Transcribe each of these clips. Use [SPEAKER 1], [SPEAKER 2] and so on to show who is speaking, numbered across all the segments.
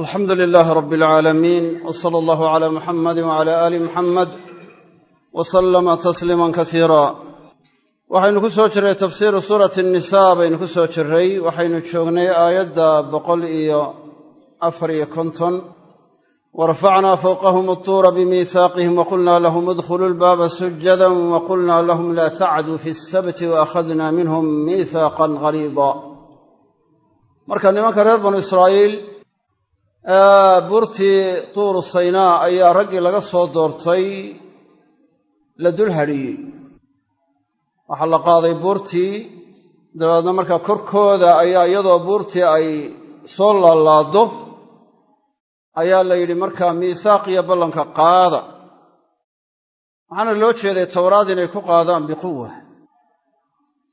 [SPEAKER 1] alxamdu lilaahi rab alcaalamiin w sala allahu cala muxamadi wcala aali muxamed wa sallama tasliiman kasiira waxaynu ku soo jirray tafsiiru suurati nisa baynu ku soo jirray waxaynu joognay aayadda boqol iyo afar iyo konton. Warafacnaa fowqahum atuura bimiihaaqihim waqulna lahum idkhuluu lbaaba sujadan waqulna lahum laa tacduu fi sabti waakhadna minhum miihaaqan ghaliida marka nimanka reer banu israa'iil buurtii tuuru saynaa ayaa raggii laga soo doortay la dul hadhiyey. Waxaa la qaaday buurtii dabeedna markaa korkooda ayaa iyadoo buurtii ay soo laalaado ayaa la yidhi markaa miisaaq iyo ballanka qaada. Waxaana loo jeeday towraad inay ku qaadaan biquwa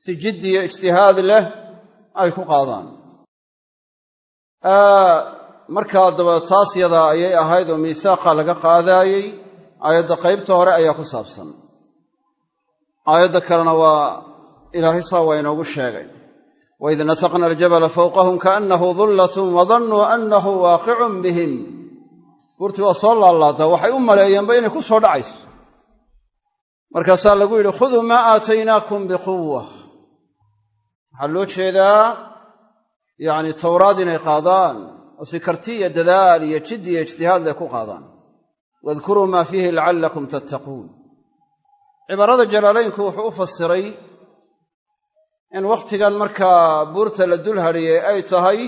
[SPEAKER 1] si jiddi iyo ijtihaad leh ay ku qaadaan markaa daba taas yadaa ayay ahayd oo miisaaqa laga qaadaayey. Aayadda qaybta hore ayaa ku saabsan. Aayadda kalena waa ilaahay saa waa inoogu sheegay. Waid nataqna aljabala fowqahum kaannahu dullatun wadannuu annahu waaqicun bihim. Buurtii waa soo laalaaddaa waxay u maleeyeenba inay ku soo dhacayso. Markaasaa lagu yidhi khuduu maa aataynaakum biquwa waxaa loo jeedaa yacni towraad inay qaadaan oo si karti iyo dadaal iyo jiddi iyo ijtihaad leh ku qaadaan. Wadkuruu maa fiihi lacallakum tattaquun. Cibaarada jalaalaynku wuxuu u fasiray in wakhtigan markaa buurta la dul hadhiyey ay tahay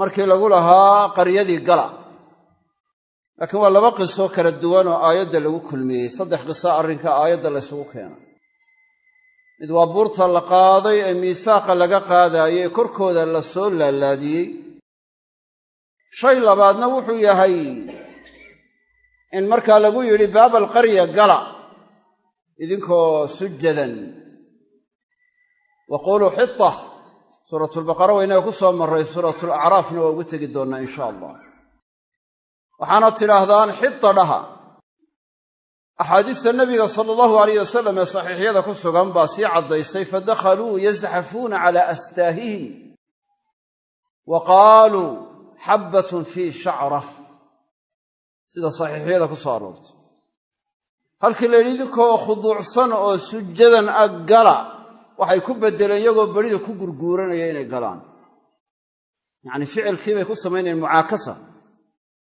[SPEAKER 1] markii lagu lahaa qaryadii gala. Laakiin waa laba qiso kala duwan oo aayadda lagu kulmiyey. Saddex qiso arrinka aayadda laysugu keenay mid waa buurta la qaaday ee miisaaqa laga qaadaayey korkooda la laalaadiyey shay labaadna wuxuu yahay in markaa lagu yidhi baabal qarya gala. Idinkoo sujadan. Wa quuluu xita suuratulbaqara waynaga ku soo marray suuratulacraafna waa ugu tegi doonnaa insha allah. Waxaana tidhaahdaan xita dhaha. Axaadiista nabiga sala allahu alayh wasalam ee saxiixyada ku sugan baa sii caddaysay fadakhaluu yazxafuuna calaa astaahihim wa qaaluu xabbatun fii shacrah sida saxiixyada ku soo aroortay. Halkii la yidhi idinkoo khuduucsan oo sujadan ag gala waxay ku beddeleen iyagoo berida ku gurguuranaya inay galaan. Yacnii ficilkii bay ku samaynayeen mucaakasa.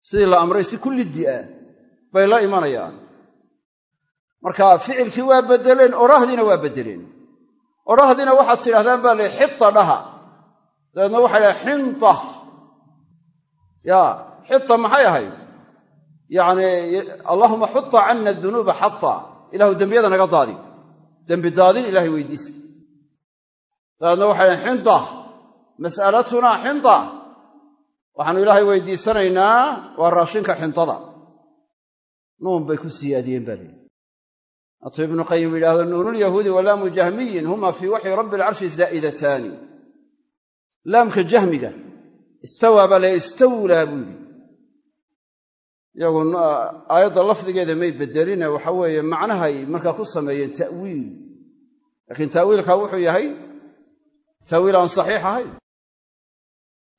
[SPEAKER 1] Sidii la amray si kulliddi ah bay la imanayaan. Marka ficilkii waa beddeleen odhahdiina waa beddeleen. Odhahdiina waxaad tidhahdaan baa la xita dhaha. Dabeedna waxay dhahay xinta yaa xita maxay ahayd? Yacnii allaahuma xuta canna dunuuba xata ilahu dembiyada naga daadi. Dembi daadin ilahay weydiista. Dabeedna waxay dhahay xinta mas'alatunaa xinta. Waxaanu ilaahay weydiisanaynaa waa raashinka xintada. Nuun bay ku siyaadiyeen baa leeyi atuu ibnu qayim yidhahdo nuunulyahuudi wa laamu jahmiyin huma fii waxyi rabbi alcarshi zaa'idataani laamka jahmiga istawaa baa le istawlaa buu yidhi. Iyagu aayadda lafdigeeda may beddeline waxa weeye macnahay markaa ku sameeyeen ta'wiil. Laakiin ta'wiilkaa wuxuu yahay ta'wiil aan saxiix ahayn.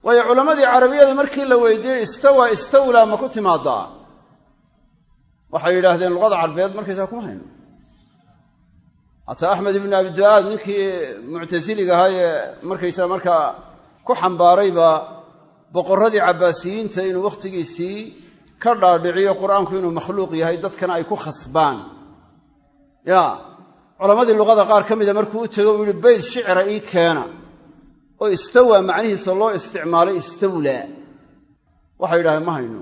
[SPEAKER 1] Waayo culammadii carabiyada markii la weydiiyey istawaa istawlaa ma ku timaadaa? Waxay yidhaahdeen luqada carbeed markaysaa kuma hayno. Hataa axmed ibnu abidu'aad ninkii muctasiliga ahaa ee markaysaa markaa ku xambaarayba boqorradii cabbaasiyiinta inuu wakhtigiisii ka dhaadhiciyo qur'aanku inuu makhluuq yahay dadkana ay ku khasbaan. Ya culammadii luqada qaar ka mida markuu u tego uu yihi bayd shicra ii keena. Oo istawaa macnihiisa loo isticmaalay istawlaa. Waxay yidhahdeen ma hayno.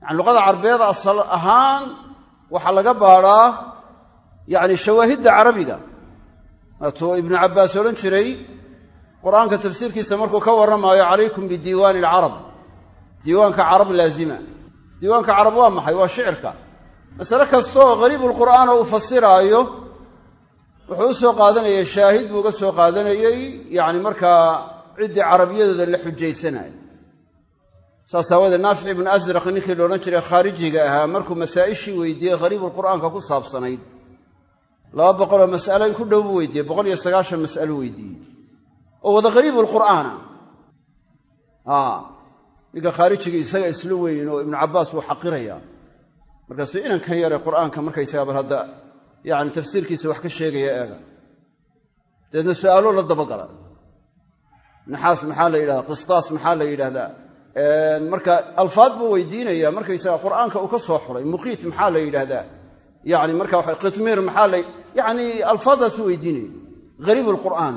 [SPEAKER 1] Yacani luqada carbeed asal ahaan waxaa laga baadhaa yacni shawaahidda carabiga. Waatuu ibnu cabbaas odhan jiray qur'aanka tafsiirkiisa markuu ka warramaayo calaykum bidiiwaani alcarab diiwaanka carab laazima. Diiwaanka carab waa maxay? Waa shicirka. Masale kastaoo ghariibulqur'aan oo uu fasiraayo wuxuu u soo shaahid buu uga soo qaadanayey yacni markaa ciddii carabiyadooda la xujaysanaya saas aawoodee naafic ibnu asraq ninkii la odhan jiray khaarijiga ahaa markuu masaa'ishii weydiiyey ghariibulqur'aanka ku saabsanayd. Laba boqoloo mas'alo in ku dhow buu weydiiyey boqol iyo sagaashan mas'alo weydiiyey oo wada ghariibulqur'aana ninka khaarijigii isaga isla weyn oo ibnu cabbaas wuu xaqirayaa markaasuu inankan yare qur'aanka markaysaga bal hadda yani tafsiirkiisa wax ka sheegaya eega. Dabeedna su'aaloo la dabagala naxaas maxaa la yidhahdaa? Qistaas maxaa la yidhahdaa? Marka alfaad buu weydiinaya markaysaga qur'aanka uu ka soo xuray muqiit maxaa la yidhaahdaa yani marka qitmiir maxaa la yani alfaaddaasuu weydiinaya hariib lqur'aan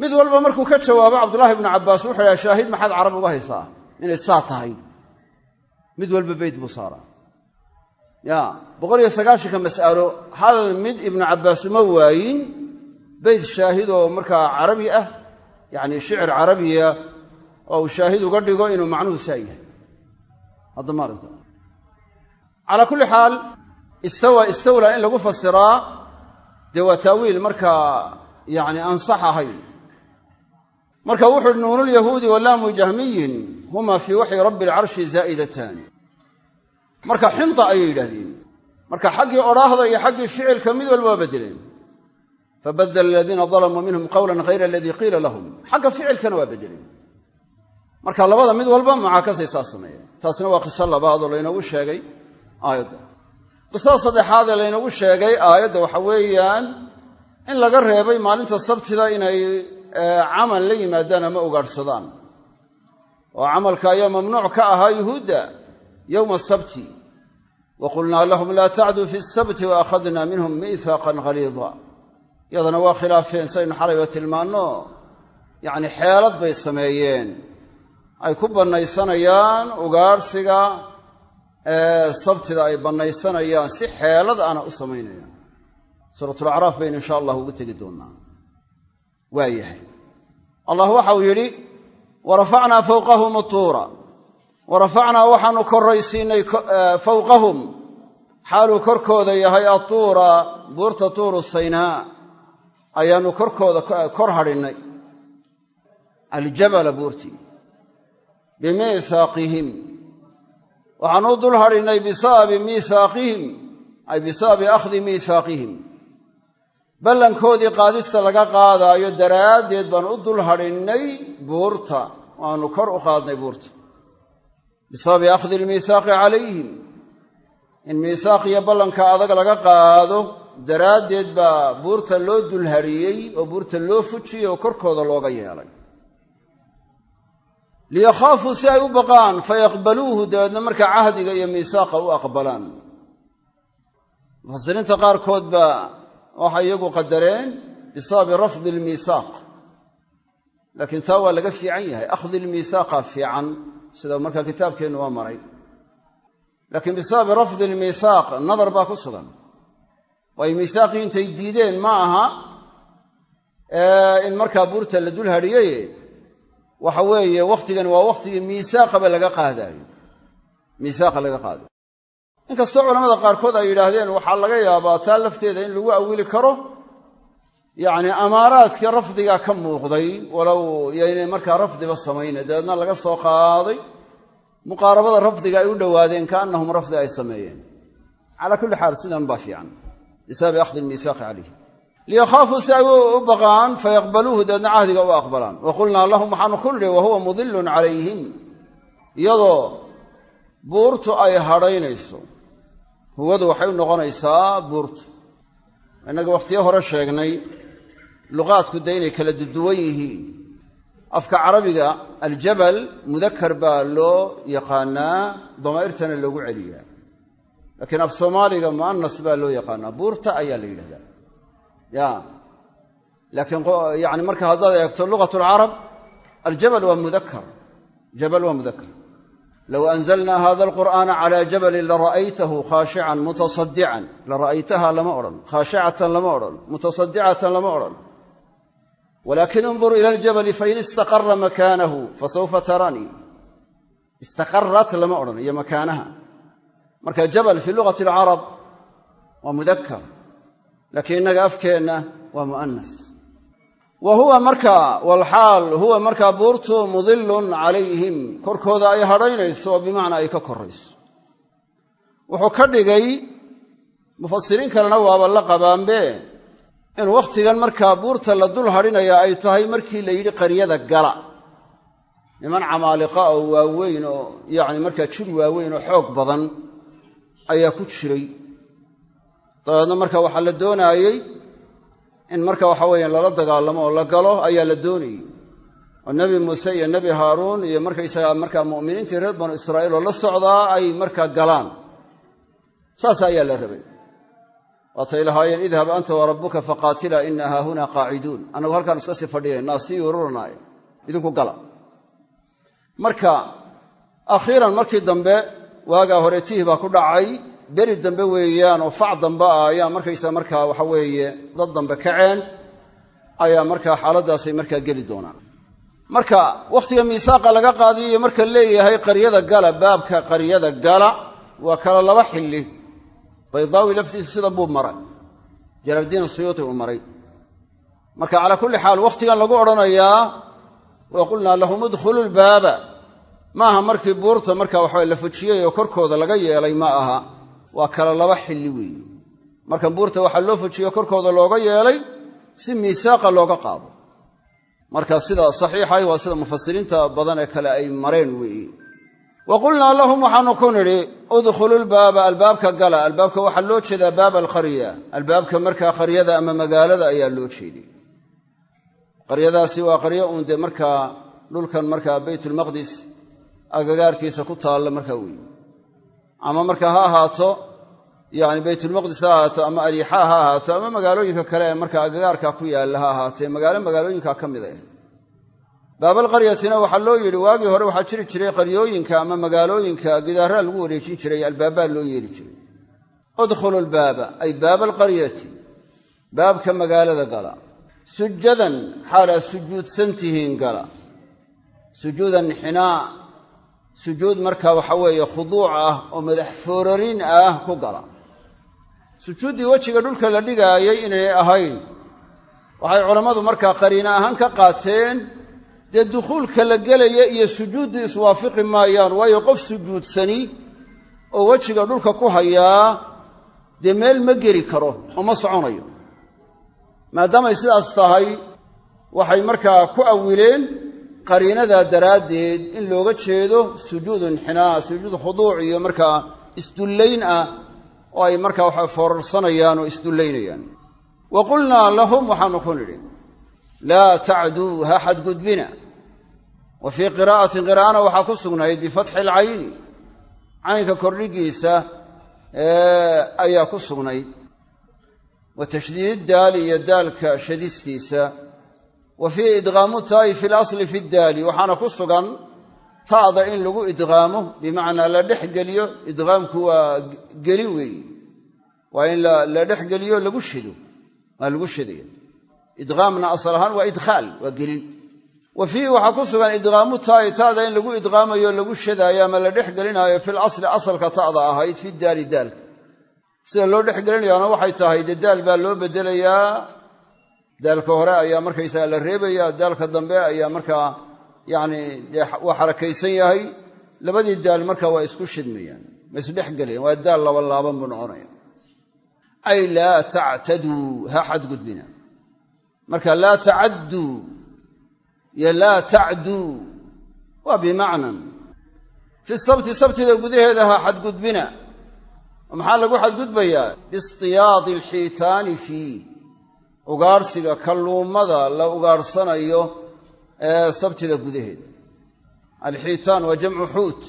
[SPEAKER 1] mid walba markuu ka jawaabo cabdullaahi ibnu cabbaas wuxuu yidhaha shaahid maxaad carab uga haysaa? Inay saa tahay. Mid walba beyd buu saaraa. Ya boqol iyo sagaashanka mas'alo hal mid ibnu cabbaas uma waayin beyd shaahid oo markaa carabi ah yacni shicir carabiya oo uu shaahid uga dhigo inuu macnuhu saa yahay. Hadda maaragta calaa kulli xaal istawa istawlaa in lagu fasiraa dee waa taawiil markaa yacni ansax ahayn marka wuxu uhi nuunulyahuudi walaamu jahmiyin huma fii waxyi rabbi alcarshi zaa'idataani marka xinta ayay yidhaahdeen. Marka xaggii odhaahda iyo xaggii ficilka mid walba waa beddeleen fabadala aladiina dalamuu minhum qowlan hayra aladii qiila lahum. Xagga ficilkana waa beddeleen. Marka labada mid walba mucaakasay saa sameeyeen taasna waa qiso labaad oo laynoogu sheegay aayadda. Qisada saddexaad ee laynoogu sheegay aayadda waxa weeyaan in laga reebay maalinta sabtida inay camal la yimaadaan ama ugaadhsadaan. Oo camalka ayaa mamnuuc ka ahaa yuhuudda yowma sabti. Wa qulnaa lahum laa tacduu fi sabti wa akhadna minhum miihaaqan haliida yadana waa khilaafeen saynu xalayba tilmaanno yacni xeelad bay sameeyeen. Ay ku bannaysanayaan ugaadhsiga sabtida ay bannaysanayaan si xeelad ana u samaynayaan suuratulacraaf baynu insha allah ugu tegi doonnaa waa yahay. Allah waxa uu yidhi warafacnaa fawqahum utuura warafacnaa waxaanu korraysiinay fawqahum. Xaaluu korkooda yahay atuura buurta tuuru saynaa ayaannu korkooda kor hadhinnay aljabala buurtii. Bimiihaaqihim waxaanu u dul hadhinnay bisababi miihaaqihim ay bisababi akhdi miihaaqihim ballankoodii qaadista laga qaadaayo daraaddeed baan u dul hadhinnay buurta. Waanu kor u qaadnay buurta. Bisababi akhdi almiihaaqi calayhim. In miihaaq iyo ballanka adag laga qaado daraaddeed baa buurta loo dul hadhiyey oo buurta loo fujiyey oo korkooda looga yeelay. Liyakhaafuu si ay u baqaan fayaqbaluuhu dabeedna markaa cahdiga iyo miisaaqa u aqbalaan. Mufasiriinta qaarkood baa waxay iyagu qadareen bisababi rafdi almiisaaq laakiin taa waa laga fiican yahay. Akhdi lmiisaaqa fiican. Sida markaa kitaabkeennu waa maray. Laakiin bisababi rafdi almiisaaq nadar baa ku sugan. Waayo miisaaqii intay diideen ma aha in markaa buurta la dul hadhiyey waxa weeye wakhtigan waa wakhtigii miisaaqaba laga qaadaayo. Miisaaqa laga qaadayo inkastoo culamada qaarkood ay yidhaahdeen waxaa laga yaabaa taa lafteeda in lagu awili karo yacni amaaraadkii rafdigaa ka muuqday walow yaynay markaa rafdiba samayne dabeedna laga soo qaaday muqaarabada rafdiga ay u dhowaadeen kaannahum rafdi ay sameeyeen. Calaa kulli xaal sidan baa fiican. Bisababi akhdi lmiisaaqi calayh liyakhaafuu si ay u baqaan fayaqbaluuhu dabeedna cahdiga u aqbalaan. Wa qulnaa lahum waxaanu ku nidhi wa huwa mudilun calayhim. Iyadoo buurtu ay hadhaynayso huwadu waxay u noqonaysaa buurta innaga wakhtiyo hore sheegnay luqaadku dee inay kala duduwan yihiin. Afka carabiga aljabal mudakar baa loo yaqaanaa damaa'irtana loogu celiyaa. Laakiin af soomaaliga mu'anas baa loo yaqaanaa. Buurta ayaa la yidhahdaa. Ya. Laakiin yani marka haddaad eegto lugat alcarab aljabal waa mudakar jabal waa mudakar low anzalna hada alqur'aana cala jabalin lara'aytahu khaashican mutasadican lara'aytaha lama odhan khaashicatan lama odhan mutasadicatan lama odhan walakin indur ila aljabali fain istaqara makaanahu fasawfa taranii istaqarat lama odhan iyo makaanaha marka jabal fii lugati alcarab waa mudakar laakiin innaga afkeenna waa mu'anas wa huwa markaa walxaal huwa markaa buurtu mudilun calayhim. Korkooda ay hadhaynayso oo bimacnaa ay ka korayso. Wuxuu ka dhigay mufasiriin kalena waaba la qabaanbe in wakhtigan markaa buurta la dul hadhinaya ay tahay markii la yidhi qaryada gala. Niman camaaliqa oo waaweyn oo yacni markaa jir waaweyn oo xoog badan ayaa ku jiray. Dabeedna marka waxaa la doonaayey in marka waxa weeye lala dagaalamo oo la galo ayaa la doonayey. Oo nebi muuse iyo nebi haaruun iyo markaysagaa markaa mu'miniintii reer banu israa'iil oo la socdaa ay markaa galaan. Saas ayaa la rabay. Waatay lahaayeen idhab anta wa rabbuka faqaatila ina haahuna qaaciduun. Annagu halkaan iska sii fadhiyaynaa sii ururanaay idinku gala. Marka akhiiran markii dambe waagaa hore tihi baa ku dhacay beri dambe weeyaan oo fac dambe ah ayaa markaysa markaa waxa weeye dad dambe kaceen ayaa markaa xaaladdaasay markaa geli doonaan. Marka wakhtiga miisaaqa laga qaadiyo marka leeyahay qaryada gala baabka qaryada gala waa kala laba xilli. Baydaawi laftiisu sidan buu maray. Jalaaldiin suyuuti uu maray. Marka calaa kulli xaal wakhtigan lagu odhanayaa wa qulnaa lahum udkhulu lbaaba maaha markii buurta marka waxaa la fujiyey oo korkooda laga yeelay ma aha waa kala laba xilli weeye markan buurta waxaa loo fujiyo korkooda looga yeelay si miisaaqa looga qaado. Marka sida saxiixay waa sida mufasiriinta badan ee kale ay mareen weeye wa qulnaa lahum waxaanu ku nidhi udkhulu lbaaba albaabka gala. Albaabka waxaa loo jeedaa baaba alqarya. Albaabka markaa qaryada ama magaalada ayaa loo jeeday. Qaryadaasi waa qaryo uun dee markaa dhulkan markaa beytulmaqdis agagaarkiisa ku taalla markaa weeye ama markaa ha ahaato yani beytulmaqdis ha ahaato ama ariixa ha ahaato ama magaalooyinka kale ee markaa agagaarka ku yaalla ha ahaatee magaalo magaalooyinka ka mid ah baabalqaryatina waxaa loo yidhi waagii hore waxaa jiri jiray qaryooyinka ama magaalooyinka gidaaraa lagu wareejin jiray albaabaa loo yeeli jiray. Udkhulu lbaaba ay baaba alqaryati baabka magaalada gala. Sujadan xaalaad sujuudsan gala. Sujuudan xinaa sujuud markaa waxa weeye khuduuc ah oo madax foorarin ah ku gala. Sujuuddii wejiga dhulka la dhigaayay inay ahayn. Waxay culammadu markaa qariina ahaan ka qaateen dee dukhuulka la gelaya iyo sujuuddu iswaafiqi maayaan waayo qof sujuudsani oo wejiga dhulka ku hayaa dee meel ma geli karo oo ma soconayo. Maadaamay sidaas tahay waxay markaa ku awileen qariinadaa daraaddeed in looga jeedo sujuudu inxinaa sujuud khuduuc iyo markaa isdullayn ah oo ay markaa waxa foorarsanayaan oo isdullaynayaan. Wa qulnaa lahum waxaanu ku nidhi laa tacduu ha xadgudbina wa fii qiraa'atin qiraa'ana waxaa ku sugnayd bifatxi alcayni caynka kordhigiisa ayaa ku sugnayd. Wa tashdiid daali iyo daalka shadistiisa wa fii idqaamu taa'i fi lasli fi daali. Waxaana ku sugan ta'da in lagu idqaamo bimacnaa la dhex geliyo idqaamku waa gelin weeye waa in la dhex geliyo lagu shido waa lagu shidaya idqaamna asal ahaan waa idkhaal waa gelin. Wa fiihi waxaa ku sugan idqaamu taa'i ta'da in lagu idqaamayo lagu shadaayo ama la dhex gelinaayo fil asli asalka ta'da ahayd fi daali baa loo bedelayaa daalka hore ayaa markaysaga la reebaya daalka dambe ayaa markaa yacni dee xarakaysan yahay. Labadii daal marka waa isku shidmayaan ma isdhex gelayan waa daal labalaaban buu noqonaya ay laa tactaduu ha xadgudbina marka laa tacadduu iyo laa tacduu waa bimacnan. Fi sabti sabtida gudaheeda ha xadgudbina maxaa lagu xadgudbayaa biistiyaadi alxiitaani fiih ugaarhsiga kalluumada la ugaarhsanayo ee sabtida gudaheeda. Alxiitaan waa jamcu xuut.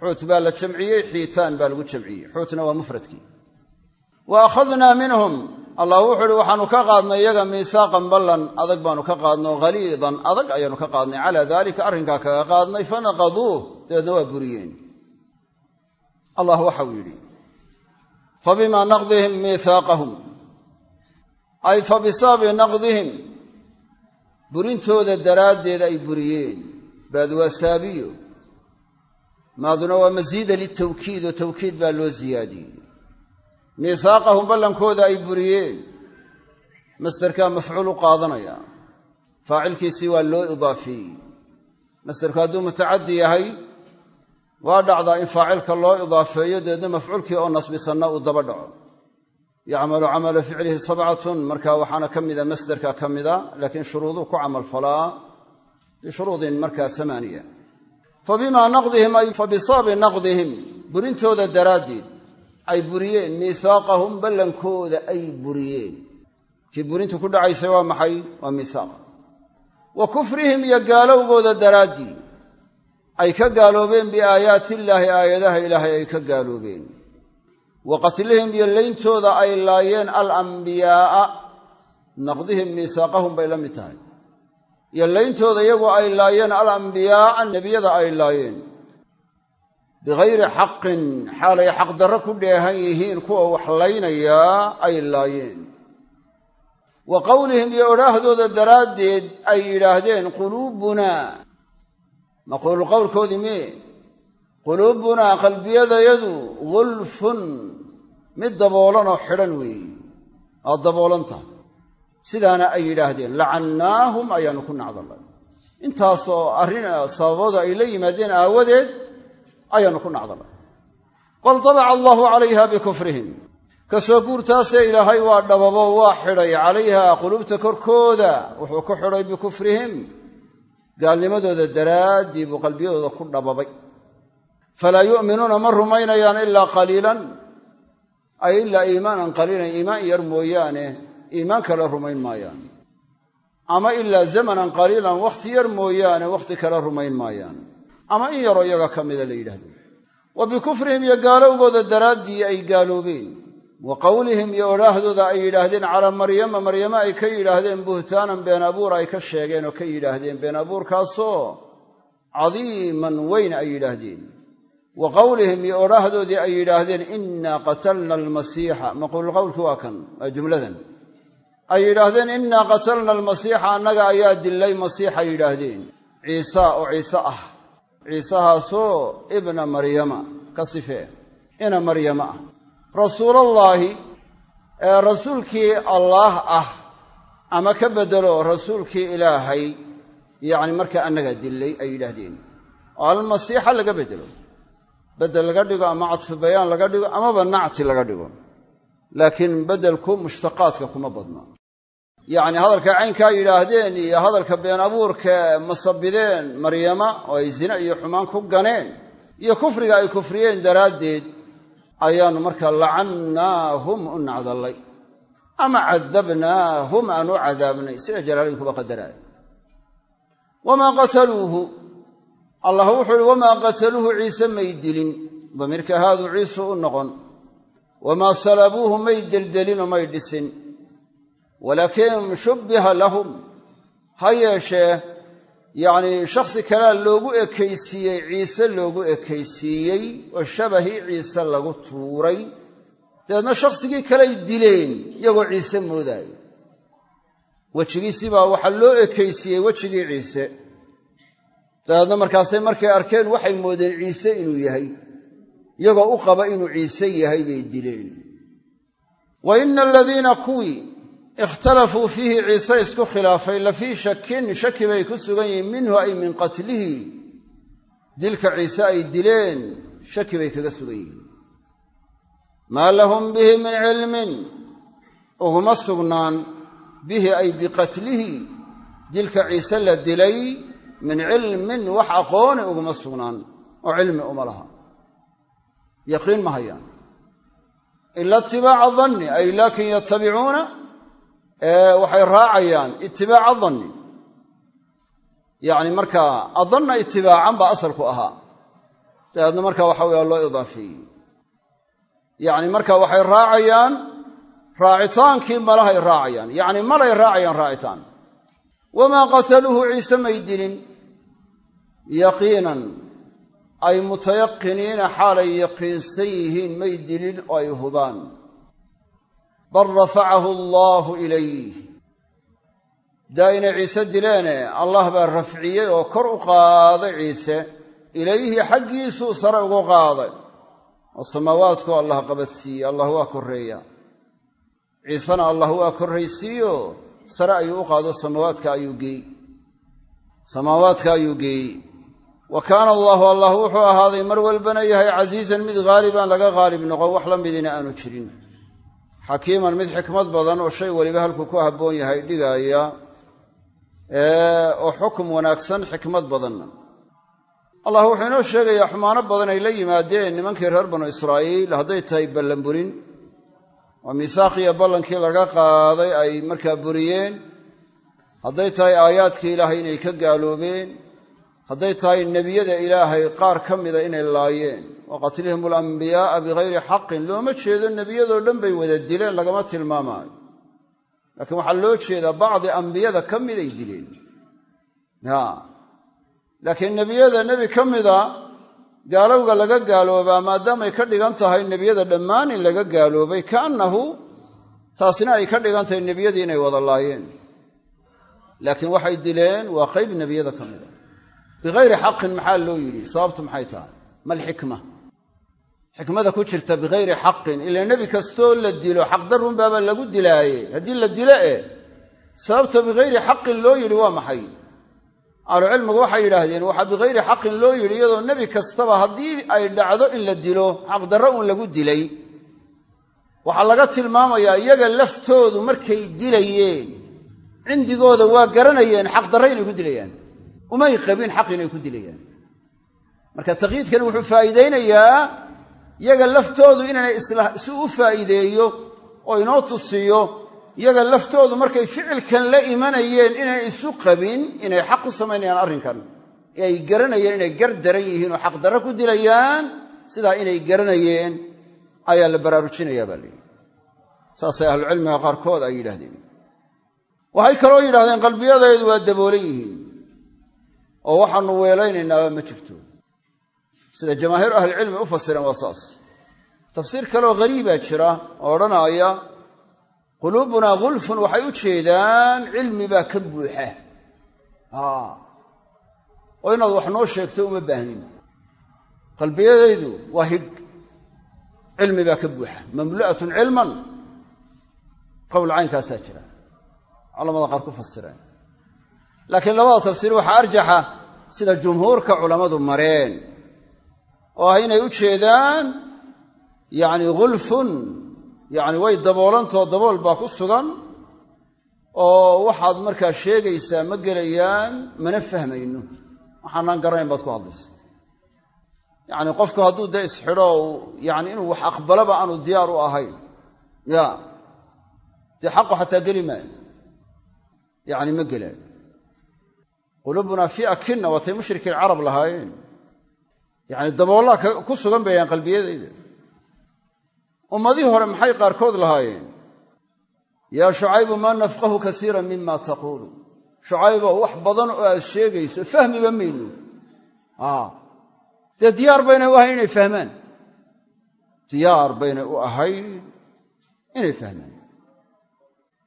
[SPEAKER 1] Xuut baa la jamciyey xiitaan baa lagu jamciyey. Xuutna waa mufradkii. Wa akhadnaa minhum. Allah wuxuu uhi waxaanu ka qaadnay iyaga miisaaqan ballan adag baanu ka qaadnay haliidan adag ayaanu ka qaadnay. Calaa daalika arrinkaa kaga qaadnay fanaqaduuh. Dabeedna waa buriyeen. Allah waxau yidhi fabimaa naqdihim miihaaqahum ay fa bisababi naqdihim. Burintooda daraaddeed ay buriyeen. Baad waa saabiyo. Maaduna waa masiida litawkiid oo tawkiid baa loo siyaadiyey miihaaqahum ballankooda ay buriyeen. Masderkaa mafcuul u qaadanaya. Faacilkiisii waa loo idaafeeyey masderku hadduu mutacaddi yahay waa dhacdaa in faacilka loo idaafeeyo dabeedna mafcuulkii oo nasbisanna uu daba dhaco yacmalu camala ficlihi sabcatun marka waxaana ka mida masderka ka mida laakiin shuruuduu ku camalfalaa bishuruudin markaa amaaniya fa bimaa naqdihim ay fa bisababi naqdihim burintooda daraaddeed ay buriyeen miihaaqahum ballankooda ay buriyeen kii burinta ku dhacaysay waa maxay waa miihaaqa wa kufrihim iyo gaalowgooda daraaddii ay ka gaaloobeen biaayaati illaahi aayadaha ilaahay ay ka gaaloobeen wa qatlihim iyo leyntooda ay laayeen alambiyaa'a naqdihim miisaaqahum bay la mid tahay. Iyo leyntooda iyagoo ay laayeen alambiyaa'a nebiyada ay laayeen. Bikayri xaqin xaalay xaqdarro ku dheehan yihiin kuwa wax laynayaa ay laayeen. Wa qowlihim iyo odhaahdooda daraaddeed ay yidhaahdeen quluubunaa. Maquulu qowlkoodii mee quluubunaa qalbiyadayadu gulfun mid daboolanoo xidhan weeye aad daboolan tahay. Sidaana ay yidhaahdeen lacannaahum ayaanu ku nacdalay intaasoo arrin sababooda ay la yimaadeen aawadeed ayaanu ku nacdalay bal tabaca allaahu calayha bikufrihim. Kasoo guurtaasee ilaahay waa dhababo waa xidhay calayha quluubta korkooda wuxuu ku xidhay bikufrihim. Gaalnimadooda daraaddii buu qalbiyadooda ku dhababay falaa yu'minuuna ma rumaynayaan ilaa qaliilan ay ilaa iimaanan qaliilan iimaan yar mooyaane iimaan kale rumayn maayaan ama ilaa zamanan qaliilan wakhti yar mooyaane wakhti kale rumayn maayaan ama in yaroo iyaga ka mida la yidhahdo wa bikufrihim iyo gaalowgooda daraaddii ay gaaloobeen wa qowlihim iyo odhaahdooda ay yidhaahdeen calaa maryama maryame ay ka yidhaahdeen buhtaanan been abuur ay ka sheegeen oo ka yidhaahdeen been abuurkaasoo cadiiman weyn ay yidhaahdeen wa qowlihim iyo odhaahdoodii ay yidhaahdeen innaa qatalna almasiixa. Maquulu qowlki waa kan waa jumladan. Ay yidhaahdeen innaa qatalna almasiixa annaga ayaa dillay masiixay yidhaahdeen. Ciisa oo ciise ah. Ciisahaasoo ibna maryama ka sifee ina maryama ah. Rasuulallaahi ee rasuulkii allaah ah ama ka beddelo rasuulkii ilaahay yacni markaa annagaa dillay ay yidhaahdeen. Oo almasiixa laga beddelo beddel laga dhigo ama cadfu bayaan laga dhigo amaba nacti laga dhigo. Laakiin beddelku mushtaqaadka kuma badna yacni hadalkay caynkaa yidhaahdeen iyo hadalka been abuurka masabideen maryama oo ay zine iyo xumaan ku ganeen iyo kufriga ay kufriyeen daraaddeed ayaannu markaa lacannaahum u nacdallay. Ama cadabnaahum aan cadaabnay. Sida jalaalaynkuba qadaraaya wamaa qataluuhu allah wuxuu uhi wamaa qataluuhu ciise may dilin. Damiirka haaduu ciisu u noqon. Wamaa salabuuhu may deldelinoo may dhisin. Walaakin shubbiha lahum. Ha yeeshee yacnii shakhsi kalea loogu ekaysiiyey ciise loogu ekaysiiyey oo shabahii ciise lagu tuuray. Dabeedna shakhsigii kaley dileen iyagoo ciise moodaayo. Wejigiisii baa waxaa loo ekaysiiyey wejigii ciise dabeedna markaasay markay arkeen waxay moodeen ciise inuu yahay. Iyagoo u qaba inuu ciise yahay bay dileen. Wa ina aladiina kuwii ikhtalafuu fiihi ciise isku khilaafay. La fii shakin shaki bay ku sugan yihiin. Minhu ay min qatlihi. Dilka ciise ay dileen shaki bay kaga sugan yihiin. Maa lahum bihi min cilmin uguma sugnaan. Bihi ay biqatlihi dilka ciise la dilay min cilmin wax aqooni uguma sugnaan oo cilmi uma laha. Yaqiin ma hayaan. Ila itibaaca danni ay laakin yatabicuuna waxay raacayaan itibaaca danni yacni markaa adanna itibaacan baa asalku ahaa. Dabeedna marka waxa weye loo idaafeeyey yacni marka waxay raacayaan raacitaankii malahay raacayaan. Yacni malay raacayaan raacitaan. Wamaa qataluuhu ciise may dilin yaqiinan ay mutayaqiniina xaalay yaqiinsan yihiin may dilin oo ay hubaan. Bal rafacahu allaahu ilayh daa inay ciise dileene allah baa rafciyey oo kor u qaaday ciise ilayhi xaggiisuu sare ugu qaaday. Oo samaawaadku allah qabadsiiye allah waa korreeya. Ciisena allah waa korraysiiyo sare ayuu u qaado samaawaadka ayuu geey samaawaadka ayuu geeyey wa kaana allaahu allah wuxuu ahaaday mar walbana yahay casiizan mid haaliban laga haalib noqon wax la midina aanu jirin. Xakiiman mid xikmad badan oo shay weliba halkuu ku habboon yahay dhigaaya oo xukum wanaagsan xikmad badanna. Allah wuxuu inoo sheegayaa xumaano badan ay la yimaadeen nimankii reer banu israa'iil hadday tahay ballanburin. Oo miisaaqiya ballankii laga qaaday ay markaa buriyeen. Hadday tahay aayaadkii ilaahay inay ka gaaloobeen hadday tahay nebiyada ilaahay qaar ka mida inay laayeen. Wa qatlihim alambiyaaa bigayri xaqin looma jeedo nebiyadoo dhan bay wada dileen lagama tilmaamaayo. Laakiin waxaa loo jeedaa bacdi ambiyada ka miday dileen. Laakiin nebiyada nebi ka mida gaalowga laga gaaloobaa maadaamay ka dhigan tahay nebiyada dhammaan in laga gaaloobay kaannahu taasina ay ka dhigan tahay nebiyadii inay wada laayeen. Laakiin waxay dileen waa qayb nebiyada ka mida bikayri xaqin maxaa loo yidhi sababtu maxay tahay malxikma xikmada ku jirta bikayri xaqin ila nebi kastoo la dilo xaqdarun baaba lagu dilaaye haddii la dilo eh sababta bikayri xaqin loo yidhi waa maxay ahlucilmigu waxay yidhaahdeen waxaa bikayri xaqin loo yidhi iyadoo nebi kastaba haddii ay dhacdo in la dilo xaqdarro un lagu dilay waxaa laga tilmaamayaa iyaga laftoodu markay dilayeen cindigooda waa garanayeen xaqdarro umay qabin xaq inay ku dilayaan. Marka taqyiidkani wuxuu faa'iidaynayaa iyaga laftoodu inaanay si u faa'iideeyo oo inoo tusiyo iyaga laftoodu markay ficilkan la imanayeen inay isu qabin inay xaq u samaynayaan arrinkan. Ay garanayeen inay gar daran yihiin oo xaqdarro ku dilayaan sidaa inay garanayeen ayaa la baraarujinayaa baa layidhi saasay ahlucilmiga qaarkood ay yidhaahdeen. Waxay kaloo yidhahdeen qalbiyadaydu waa daboolan yihiin oo waxaanu weelaynaynaa ma jirto. Sida jamaahiir ahlicilmi u fasireen waa saas. Tafsiir kaleoo hariibaa jira oo odhanaaya quluubunaa gulfun waxay u jeedaan cilmi baa ka buuxa. Oo inaad wax noo sheegto uma baahnin. Qalbiyadaydu waa hig. Cilmi baa ka buuxa. Mamlu'atun cilman. Qowl caynkaasaa jira. Culamada qaar ku fasireen laakiin labada tafsiir waxaa arjaxa sida jumhuurka culammadu mareen oo ah inay u jeedaan yacni gulfun yacni way daboolantoo dabool baa ku sugan oo waxaad markaa sheegaysaa ma gelayaan mana fahmayno. Waxaanaan garanayn baad ku hadlaysa yacni qofku hadduu dee isxidho yani inuu wax aqbalaba aanu diyaar u ahayn. Ya dee xaqu xataa geli maayo. Yacni ma gelaayo qulubunaa fii akinna waatay mushrikii carab lahaayeen. Yacni daboollaa ku sugan bayaan qalbiyadayda ummadihii hore maxay qaarkood lahaayeen? Yaa shucaybu maa nafqahu kasiira mima taquulu. Shucaybo wax badan oo aad sheegayso fahmiba mayno dee diyaar baynay u ahayn inay fahmaan? Diyaar baynay u ahayn inay fahmaan.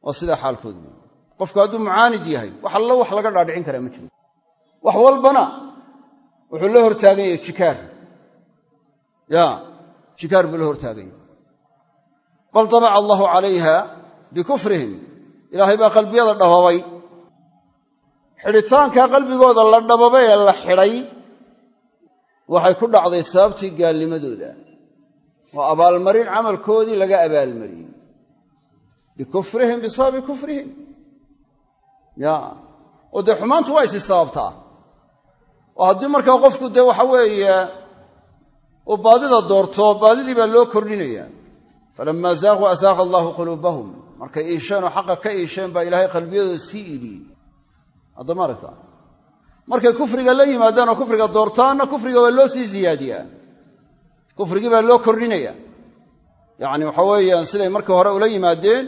[SPEAKER 1] Waa sidaa xaalkoodu qofku hadduu mucaanid yahay wax allo wax laga dhaadhicin karaa ma jiro wax walbana wuxuu la hortaagan yahay jikaar. Ya jikaar buu la hortaagan yahay bal tabaca allahu calayha bikufrihim. Ilaahay qalbiyada dhababay xidhitaankaa qalbigooda la dhababay ee la xidhay waxay ku dhacday sababtii gaalnimadooda waa abaalmarin camalkoodii laga abaalmariyey. Bikufrihim bisababi kufrihim ya. Oo dee xumaantu waa isi sababtaa oo haddii markaa qofku dee waxa weeye uu baadida doorto baadidii baa loo kordhinaya. Falamaa zaaquu asaaqa allaahu quluubahum. Markay iisheen oo xaqa ka iisheen baa ilaahay qalbiyadooda sii iiliyey haddama aragta? Markay kufriga la yimaadaan oo kufriga doortaanna kufriga waa loo sii ziyaadiyaa. Kufrigii baa loo kordhinaya. Yacni waxa weeyaan siday markii hore ula yimaadeen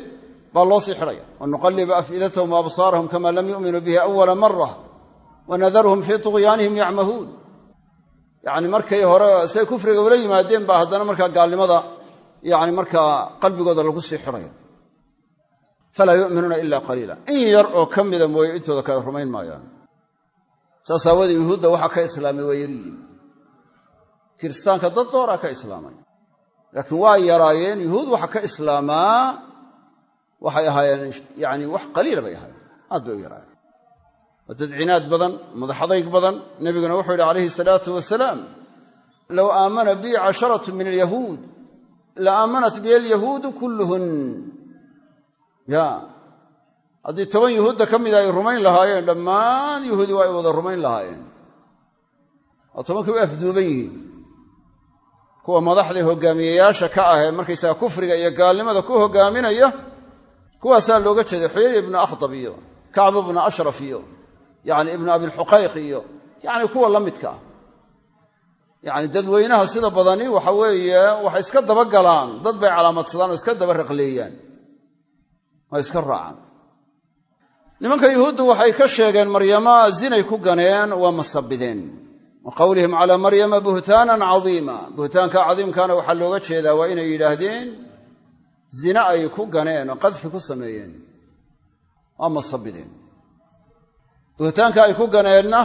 [SPEAKER 1] baa loo sii xidhaya. Wanuqallibu afidatahum waabsaarahum kama lam yu'minuu bihi awala mara wanadaruhum fii tuqyaanihim yacmahuun yacni markay hore siday kufriga ula yimaadeen baa haddana markaa gaalnimada yacni markaa qalbigooda lagu sii xidhaya. Falaa yu'minuuna ila qaliila. In yar oo ka mida mooye intooda kale rumayn maayaan. Saas yuhuudda waxaa ka islaamay waa yaryihiin kiristaanka dad dooraa ka islaamay. Laakiin waa yaraayeen yuhuud waxa ka islaamaa waxay ahaayeen yani wax qaliila bay ahaayeen. Aad bay u yaraayeen waa dad cinaad badan madaxadayg badan. Nebiguna wuxuu yidhi calayhi salaatu wasalaam low aamana bii casharatu min alyahuud la aamanat bi alyahuudu kulluhun. Ya. Haddii toban yuhuudda ka mida ay rumayn lahaayeen dhammaan yuhuudi waa ay wada rumayn lahaayeen. Oo tobankii u afduuban yihiin. Kuwa madaxda hogaamiyeyaasha ka ah ee markaysaga kufriga iyo gaalnimada ku hogaaminaya kuwaasaa looga jeeday xuyay ibnu akhdab iyo kacb ibnu ashraf iyo yani ibnu abilxuqayq iyo yani kuwa la midka ah. Yani dadweynaha sida badani waxa weeye waxay iska daba galaan dad bay calaamadsadaan oo iska daba raqleeyaan way iska raacaan. Nimanka yuhuuddu waxay ka sheegeen maryama zinay ku ganeen waa masabideen. Wa qowlihim calaa maryama buhtaanan cadiima. Buhtaanka cadiimkaana waxaa looga jeedaa waa inay yidhaahdeen zine ay ku ganeen oo qadfi ku sameeyeen waa masabideen buhtaanka ay ku ganeenna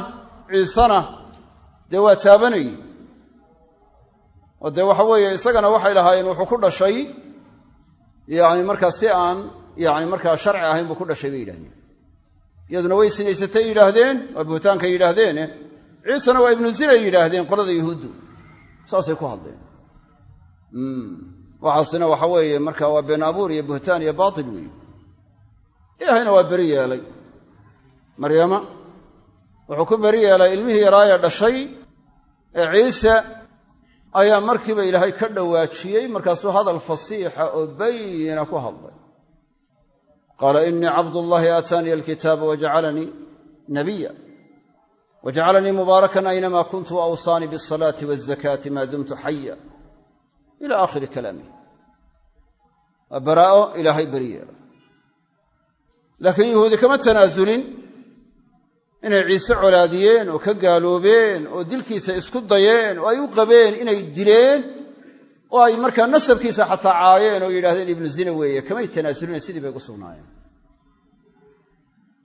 [SPEAKER 1] ciisena dee waa taabanayey oo dee waxa weeye isagana waxay lahaayeen wuxuu ku dhashay yani markaa si aan yani markaa sharci ahayn buu ku dhashay bay yidhahdeen iyaduna way sinaysatay yidhaahdeen waa buhtaankay yidhaahdeene ciisena waa ibnu zinay yidhaahdeen qolada yuhuuddu. Saasay ku hadleen waxaasina waxa weeye marka waa been abuur iyo buhtaan iyo baatil weeye ilaahayna waa beri yeelay. Maryama wuxuu ku beri yeelay ilmihii yaraaya dhashay ee ciise ayaa markiiba ilaahay ka dhowaajiyey markaasuu hadal fasiixa oo bayina ku hadlay. Qaala inii cabdullaahi aataaniya alkitaaba wajacalanii nabiya wajacalanii mubaarakan aynama kuntu waawsaanii biasalaati waazakaati maa dumtu xaya ila aakhiri kalaamih baraa'o ilaahay beri yeelay laakiin yuhuudi kama tanaasulin inay ciise colaadiyeen oo ka gaaloobeen oo dilkiisa isku dayeen oo ay u qabeen inay dileen oo ay markaa nasabkiisa xataa caayeen oo yidhahdeen ibnu zina weeye. Kamay tanaasulina sidii bay gu sugnaayeen.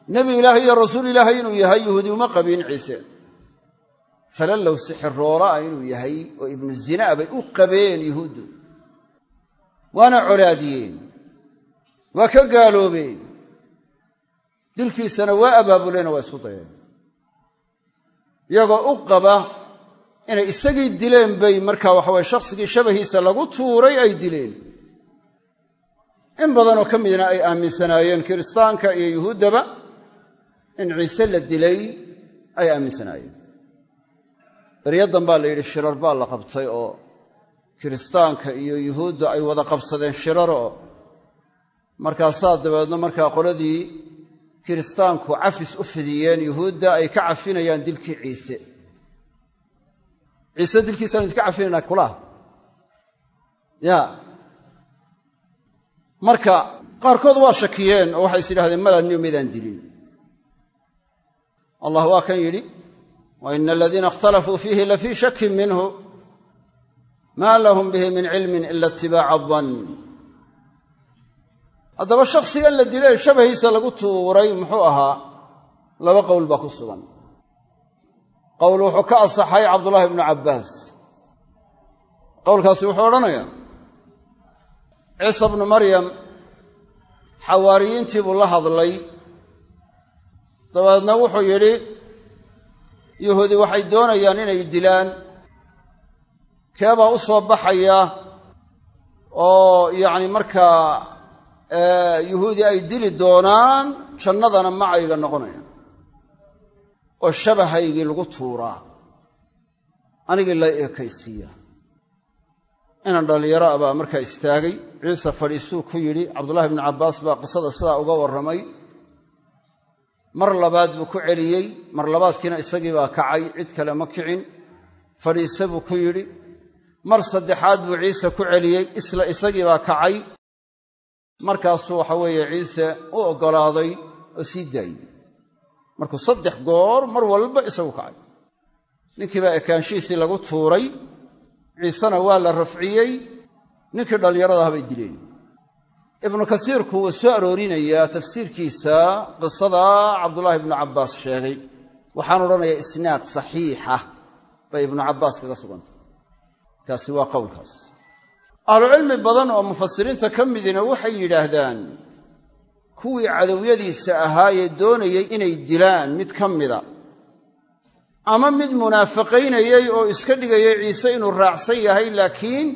[SPEAKER 1] Nebi ilaahay iyo rasuul ilaahay inuu yahay yuhuudi uma qabin ciise. Falallow sixirooraa inuu yahay oo ibnu zinaa bay u qabeen yuhuuddu waana colaadiyeen waa ka gaaloobeen. Dilkiisana waa abaabuleeno waa isku dayeen. Iyagoo u qaba inay isagii dileen bay markaa waxaweye shakhsigii shabahiisa lagu tuuray ay dileen. In badanoo ka midna ay aaminsanaayeen kiristaanka iyo yuhuuddaba in ciise la dilay ay aaminsanaayeen. Beryadan baa la yidhi shirar baa la qabtay oo kiristaanka iyo yuhuudda ay wada qabsadeen shirar oo markaasaa dabeedna markaa qoladii kiristaanku cafis u fidiyeen yuhuudda ay ka cafinayaan dilkii ciise. Ciise dilkiisaanu idinka cafinayna kulaha ya. Marka qaarkood waa shakiyeen oo waxay is yidhahdeen malaniyo midaan dilin. Allah waa kan yidhi wa ina aladiina ikhtalafuu fiihi lafii shakin minhu maa lahum bihi min cilmin ila itibaaca dan haddaba shakhsigan la dilay shabahiisa lagu tuuray muxuu ahaa laba qowl baa ku sugan. Qowl wuxuu ka asaxay cabdullaahi ibnu cabbaas. Qowlkaasi wuxuu odhanayaa ciisa bnu maryam xawaariyiintii buu la hadlay. Dabeedna wuxuu yidhi yuhuudi waxay doonayaan inay dilaan keebaa u soo baxaya oo yacni markaa yuhuudi ay dili doonaan jannadana macayga noqonaya oo shabahaygii lagu tuuraa. Anigii la eekaysiiya inan dhallinyaro a baa markaa istaagay. Ciise fadhiisuu ku yidhi cabdullahi bnu cabbaas baa qisada sidaa uga warramay. Mar labaad buu ku celiyey. Mar labaadkiina isagii baa kacay. Cid kale ma kicin. Fadhiise buu ku yidhi mar saddexaad buu ciise ku celiyey isla isagii baa kacay. Markaasuu waxa weeye ciise u oggolaaday oo sii daayey. Markuu saddex goor mar walba isagu kacay. Ninkii baa ekaanshihiisii lagu tuuray ciisena waa la rafciyey ninkii dhallinyaradaha bay dileen. Ibnu kasiirku wuu soo aroorinayaa tafsiirkiisa qisada cabdullaahi ibnu cabbaas sheegay. Waxaan odhanayaa isnaad saxiixa bay ibnu cabbaas kaga sugantay kaasi waa qowlkaas. Ahlucilmi badan oo mufasiriinta ka midina waxay yidhaahdaan kuwii cadowyadiisa ahaayee doonayey inay dilaan mid ka mida ama mid munaafiqaynayey oo iska dhigayay ciise inuu raacsan yahay laakiin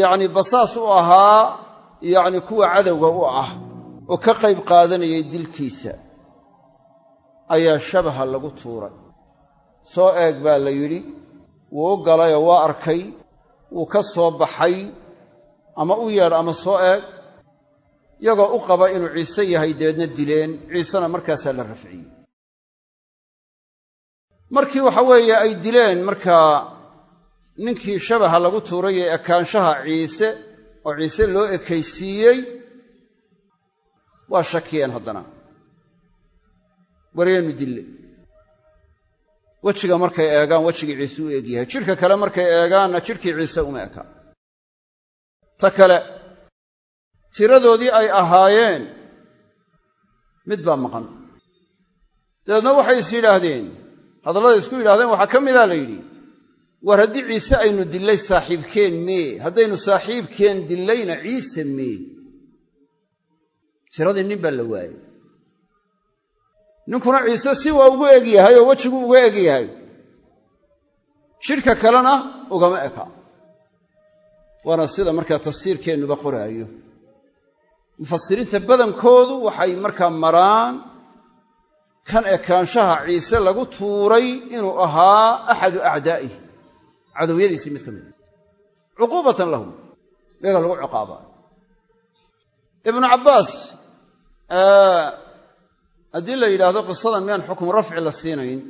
[SPEAKER 1] yacni basaas u ahaa yacni kuwa cadowga u ah oo ka qayb qaadanayay dilkiisa ayaa shabaha lagu tuuray. Soo eeg baa la yidhi wuu u galayoo waa arkay wuu ka soo baxay ama u yeedh ama soo eeg iyagoo u qaba inuu ciise yahay dabeedna dileen ciisena markaasaa la rafciyey. Markii waxa weeye ay dileen markaa ninkii shabaha lagu tuuray ee ekaanshaha ciise oo ciise loo ekaysiiyey waa shakiyeen haddana. Waryeenu dille wejiga markay eegaan wejigii ciise u egyahay jidhka kale markay eegaanna jidhkii ciise uma eka. Ta kale tiradoodii ay ahaayeen mid baa maqan. Dabeedna waxay is yidhaahdeen hadallada isku yidhahdeen waxaa ka mida la yidhi war haddii ciise aynu dillay saaxiibkeen mee haddaynu saaxiibkeen dillayna ciise mee. Tiradii nin baa la waayey ninkuna ciise si waa ugu eg yahay oo wejigu uga eg yahay. Jidhka kalena ugama eka. Waana sida markaa tafsiirkeennuba qoraayo. Mufasiriinta badankoodu waxay markaa maraan kan ekaanshaha ciise lagu tuuray inuu ahaa axadu acdaa'ih cadowyadiisii mid ka mida cuquubatan lahum iyaga lagu ciqaabaayo. Ibnu cabbaas haddii la yidhaahdo qisadan miyaan xukmu rafci la siinayn?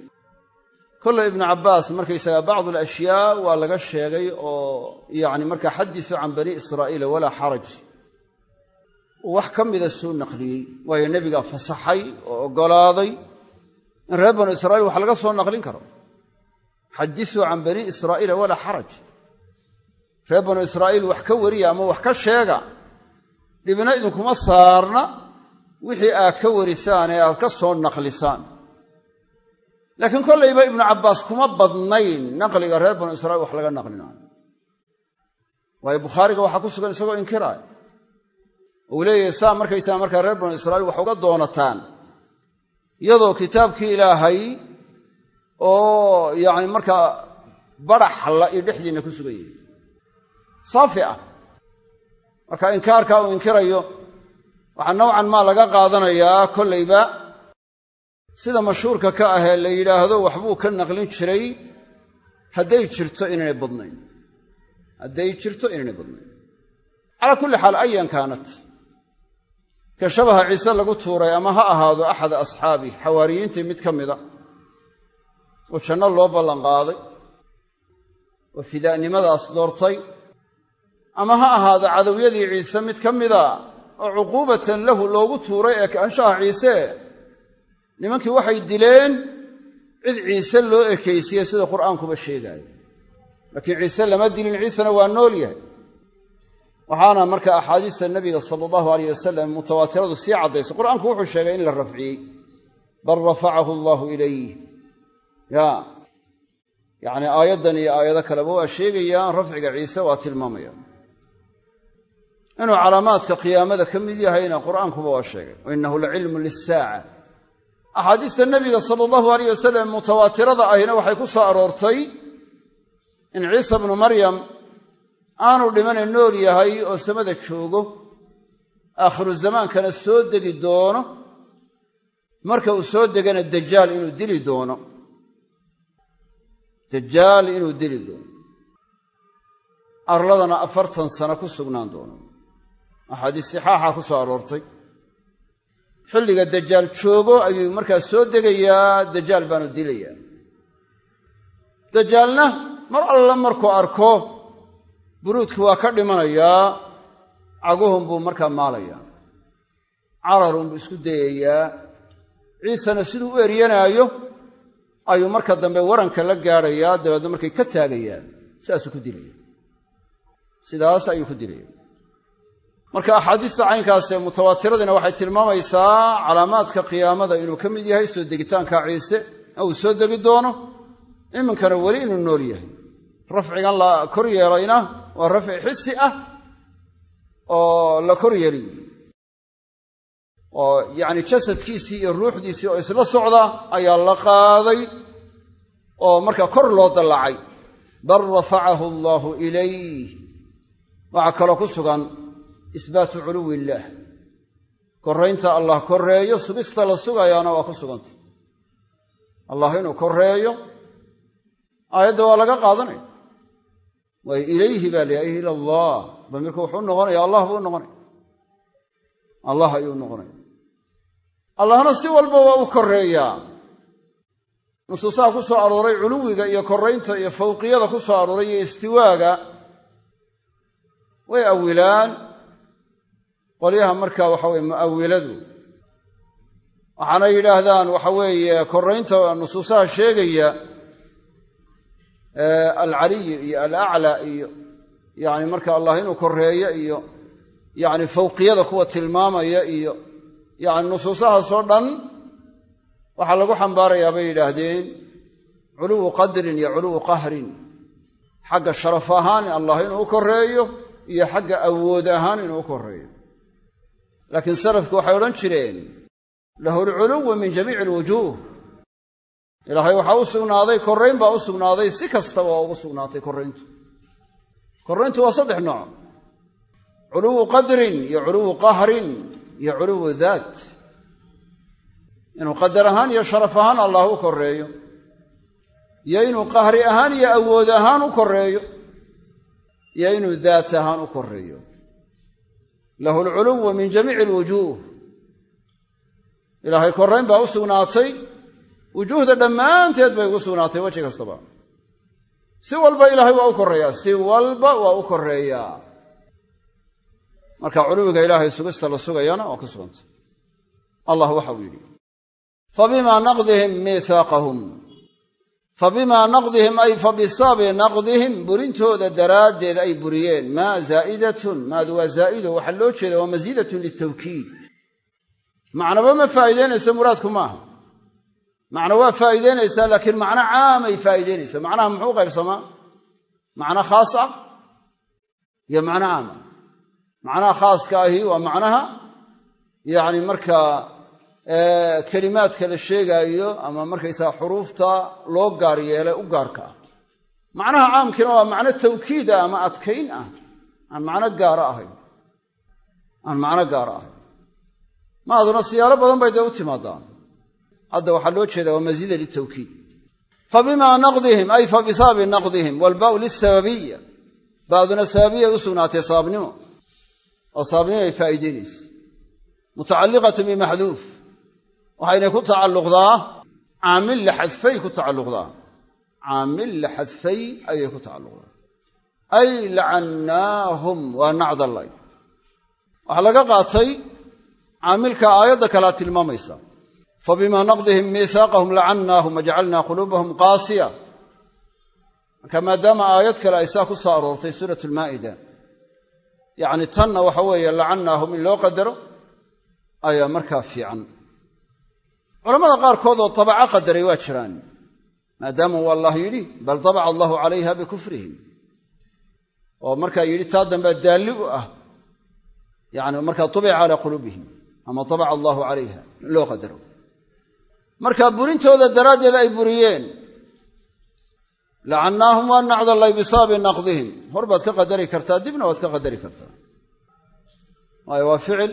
[SPEAKER 1] Kolley ibnu cabbaas markaysaga bacdu alashyaa waa laga sheegay oo yacni markaa xadisu can bani israa'iila walaa xaraj. Wax ka mida soo naqliyey waayo nebigaa fasaxay oo oggolaaday in reer banu israiil wax laga soo naqlin karo. Xadisuu can bani israa'iila walaa xaraj. Reer banu israa'iil wax ka wariya ama wax ka sheega dhibina idinkuma saarna wixii aad ka warisaan ee aad ka soo naqlisaan. Laakiin kollayba ibnu cabbaas kuma badnayn naqliga reer banu israiil wax laga naqlinaayo waayo bukhaariga waxaa ku sugan isagoo inkiraaya uu leeyahay saa markaysaa markaa reer banu israiil wax uga doonataan. Iyadoo kitaabkii ilaahay oo yacni markaa baraxla iyo dhexdiinna ku sugan yahay. Saafi ah. Marka inkaarkaa uu inkirayo waxaa nowcan maa laga qaadanayaa kollayba. Sida mashhuurka ka ahee la yidhaahdo waxbuu ka naqlin jiray hadday jirto inaynay badnayn. Hadday jirto inaynay badnayn. Calaa kulli xaal ayan kaanat ka shabaha ciise lagu tuuray ama ha ahaado axada asxaabi xawaariyiintii mid ka mida. Oo janno loo ballanqaaday. Oo fidaa'nimadaas doortay. Ama ha ahaado cadowyadii ciise mid ka mida oo cuquubatan lahu loogu tuuray ee kaanshaha ciise nimankii waxay dileen cid ciise loo ekaysiye sida qur'aankuba sheegaayo. Laakiin ciise lama dilin ciisena waa nool yahay. Waxaana marka axaadiista nabiga sala allahu alayh wasalam mutawaatiradu sii caddayso qur'aanku wuxuu sheegay in la rafciyey. Bal rafacahu allaahu ilayh ya yacni aayaddan iyo aayado kaleba waa sheegayaan rafciga ciise waa tilmaamayaan inuu calaamaadka qiyaamada ka mid yahayna qur'aankuba waa sheegay. Wa innahu lacilmun lissaaca. Axaadiista nebiga sala allahu alayh wasalam mutawaatirada ahina waxay ku soo aroortay in ciisa bnu maryam aanu dhimana nool yahay oo samada joogo aakhiru zamaankana soo degi doono marka uu soo degana dajaal inuu dili doono. Dajaal inuu dili doono. Arladana afartan sano ku sugnaan doono axaadiis sixaaxa ku soo aroortay. Xilliga dajaal joogo ayuu markaa soo degayaa dajaal baanu dilayaa. Dajaalna mar alla markuu arko buruudki waa ka dhimanayaa caguhun buu markaa maalayaa. Cararun buu isku dayayaa. Ciisena siduu u eryanaayo ayuu marka dambe waranka la gaadhayaa dabeedna markay ka taagayaan sidaasuu ku dilaya sidaas ayuu ku dilaya marka axaadiista caynkaasee mutawaatiradina waxay tilmaamaysaa calaamaadka qiyaamada inuu ka mid yahay soo degitaanka ciise uu soo degi doono iminkana weli inuu nool yahay. Rafcigan la kor yeelayna waa rafci xisi ah oo la kor yeeli weeye oo yacni jasadkiisii iyo ruuxdiisii oo isla socda ayaa la qaaday oo markaa kor loo dallacay. Bal rafacahu allaahu ilayh waxaa kaloo ku sugan isbaatu culuwi illaah. Koraynta allah koreeyo sugista la sugayaana waa ku suganta. Allah inuu koreeyo aayadda waa laga qaadanaya waayo ilayhi baa la ila allah. Damiirku wuxuu noqonaya allah buu noqonaya allah ayuu noqonaya allahna si walba waa u koreeyaa nusuusaha ku soo arooray culuwiga iyo koraynta iyo fawqiyada ku soo arooray iyo istiwaaga way awilaan qolyaha markaa waxa weye mu'awiladu waxaana yidhaahdaan waxa weeye koraynta nusuusaha sheegaya alcaliyi iyo alaclaa iyo yani marka allah inuu koreeyo iyo yani fawqiyada kuwa tilmaamaya iyo yani nusuusahaasoo dhan waxaa lagu xambaarayaa bay yidhaahdeen culuwu qadrin iyo culuwu qahrin. Xagga sharaf ahaan allah inuu u koreeyo iyo xagga awood ahaan inuu u koreeyo laakiin salafku waxay odhan jireen lahu lculuwu min jamiici alwujuuh ilaahay waxaa u sugnaaday korayn baa u sugnaaday si kastaba waa ugu sugnaatay korayntu korayntu waa saddex nooc. Culuwu qadrin iyo culuwu qahrin iyo culuwu daat. Inuu qadar ahaan iyo sharaf ahaan allah u koreeyo iyo inuu qahri ahaan iyo awood ahaan u koreeyo iyo inuu daat ahaan u koreeyo lahu alculuwu min jamiici alwujuuh. Ilaahay korayn baa u sugnaatay wujuuhda dhammaanteed bay ugu sugnaatay weji kastaba. Si walba ilaahay waa u koreeyaa si walba waa u koreeyaa marka culuwiga ilaahay sugista la sugayana waa ku suganta allah waxa uu yidhi miihaaqahum fabimaa naqdihim ay fabisababi naqdihim burintooda daraaddeed ay buriyeen. Maa zaa'idatun maadu waa zaa'ido waxaa loo jeeda waa masiidatun litawkiid macnaba ma faa'iideynayso muraadku maaha? Macna waa faa'iideynaysaa laakiin macno caamay faa'iideynaysaa macnaha muxuu qaybsamaa? Macno khaas ah iyo macno caam ah? Macnaha khaaska ahi waa macnaha yacni markaa kelimaadka la sheegaayo ama markaysaa xuruufta loo gaar yeelay u gaarka ah. Macnaha caamkiina waa macno tawkiid ah ama adkayn ah. Aan macno gaara ahayn. Aan macno gaara ahayn. Maaduna siyaalo badan bay dee u timaadaan. Hadda waxaa loo jeeda waa masiida litawkiid. Fabimaa naqdihim ay fa bisababi naqdihim walbaau lisababiya baaduna sababiyay u sugnaatay sababnimo oo sababnimo ay faa'iideynaysa mutacalliqatun bimaxduuf waxaynay ku tacalluqdaa caamil la xadfay ku tacalluqdaa. Caamil la xadfay ayay ku tacalluqdaa. Ay lacannaahum waa nacdallay waxaa laga qaatay caamilka aayadda kalea tilmaamaysa. Fabimaa naqdihim miihaaqahum lacannaahum wajacalnaa quluubahum qaasiya. Marka maadaama aayad kale ay saa ku soo aroortay suurat almaa'ida yacni tanna waxa weeye lacannaahum in loo qadaro ayaa markaa fiican culamada qaarkood oo tabaco qadaray waa jiraan maadaama uu allah yidhi bal tabaca allahu calayha bikufrihim. Oo markaa yidhi taa dambea daalli u ah yani markaa tubica calaa quluubihim ama tabaca allahu calayha in loo qadaro. Marka burintooda daraaddeed ay buriyeen lacannaahum waa nacdallay bisababi naqdihim. Hor baad ka qadari kartaa dibna waad ka qadari kartaa. Waayo waa ficil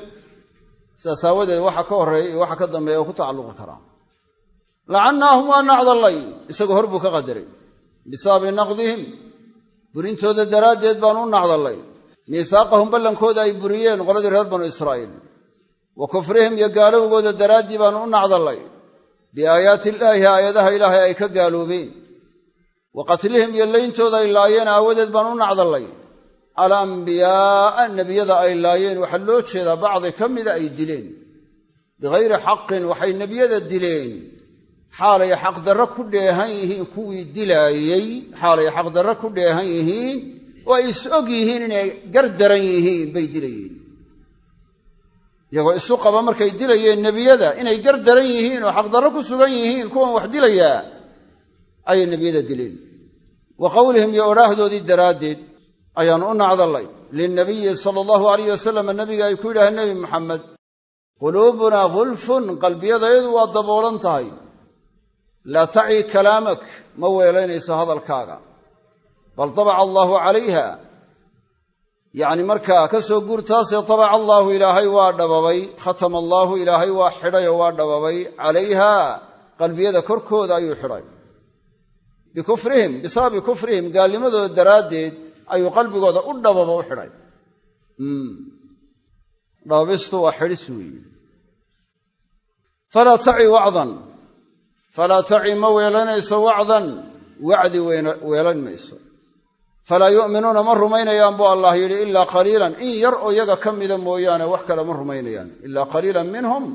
[SPEAKER 1] sidaas aawadeed waxa ka horreeya iyo waxa ka dambeeya oo ku tacalluqi karaa lacannaahum waa nacdallay isagoo hor buu ka qadaray. Bisababi naqdihim burintooda daraaddeed baan u nacdallay miisaaqahum ballankooda ay buriyeen qoladii reer banu israa'iil. Wa kufrihim iyo gaalowgooda daraaddii baan u nacdallay biaayaati illaahi aayadaha ilaahay ay ka gaaloobeen wa qatlihim iyo leyntooda ay laayeen aawadeed baan u nacdallay alambiyaa'a nebiyada ay laayeen waxaa loo jeedaa bacdi ka mida ay dileen. Bikayri xaqin waxay nebiyada dileen. Xaalay xaqdarro ku dheehan yihiin kuwii dilaayey xaalay xaqdarro ku dheehan yihiin oo ay is og yihiin inay gardaran yihiin bay dilayeen. Iyagoo isu qaba markay dilayeen nebiyada inay gardaran yihiin oo xaqdarro ku sugan yihiin kuwan wax dilayaa ayay nebiyada dileen. Wa qowlihim iyo odhaahdoodii daraaddeed ayaan u nacdallay. Lilnabiyi sala allahu alayh wasalam nabiga ay ku yidhaaheen nebi maxamed quluubunaa gulfun qalbiyadayadu waa daboolan tahay. Laa taci kalaamak ma weelaynayso hadalkaaga. Bal dabaca allaahu calayha. Yacni markaa ka soo guurtaasee tabaca allaahu ilaahay waa dhababay khatama allaahu ilaahay waa xidhay oo waa dhababay. Calayha qalbiyada korkooda ayuu xidhay. Bikufrihim bisababi kufrihim gaalnimadooda daraaddeed ayuu qalbigooda u dhababa u xidhay. Dhababistu waa xidhis weeye falaa taci wacdan. Falaa taci ma weelanayso wacdan. Wacdi weelan mayso. Falaa yu'minuuna ma rumaynayaan buu allah yidhi ilaa qaliilan. In yar oo yaga ka mida mooyaane wax kale ma rumaynayaan. Ilaa qaliilan minhum.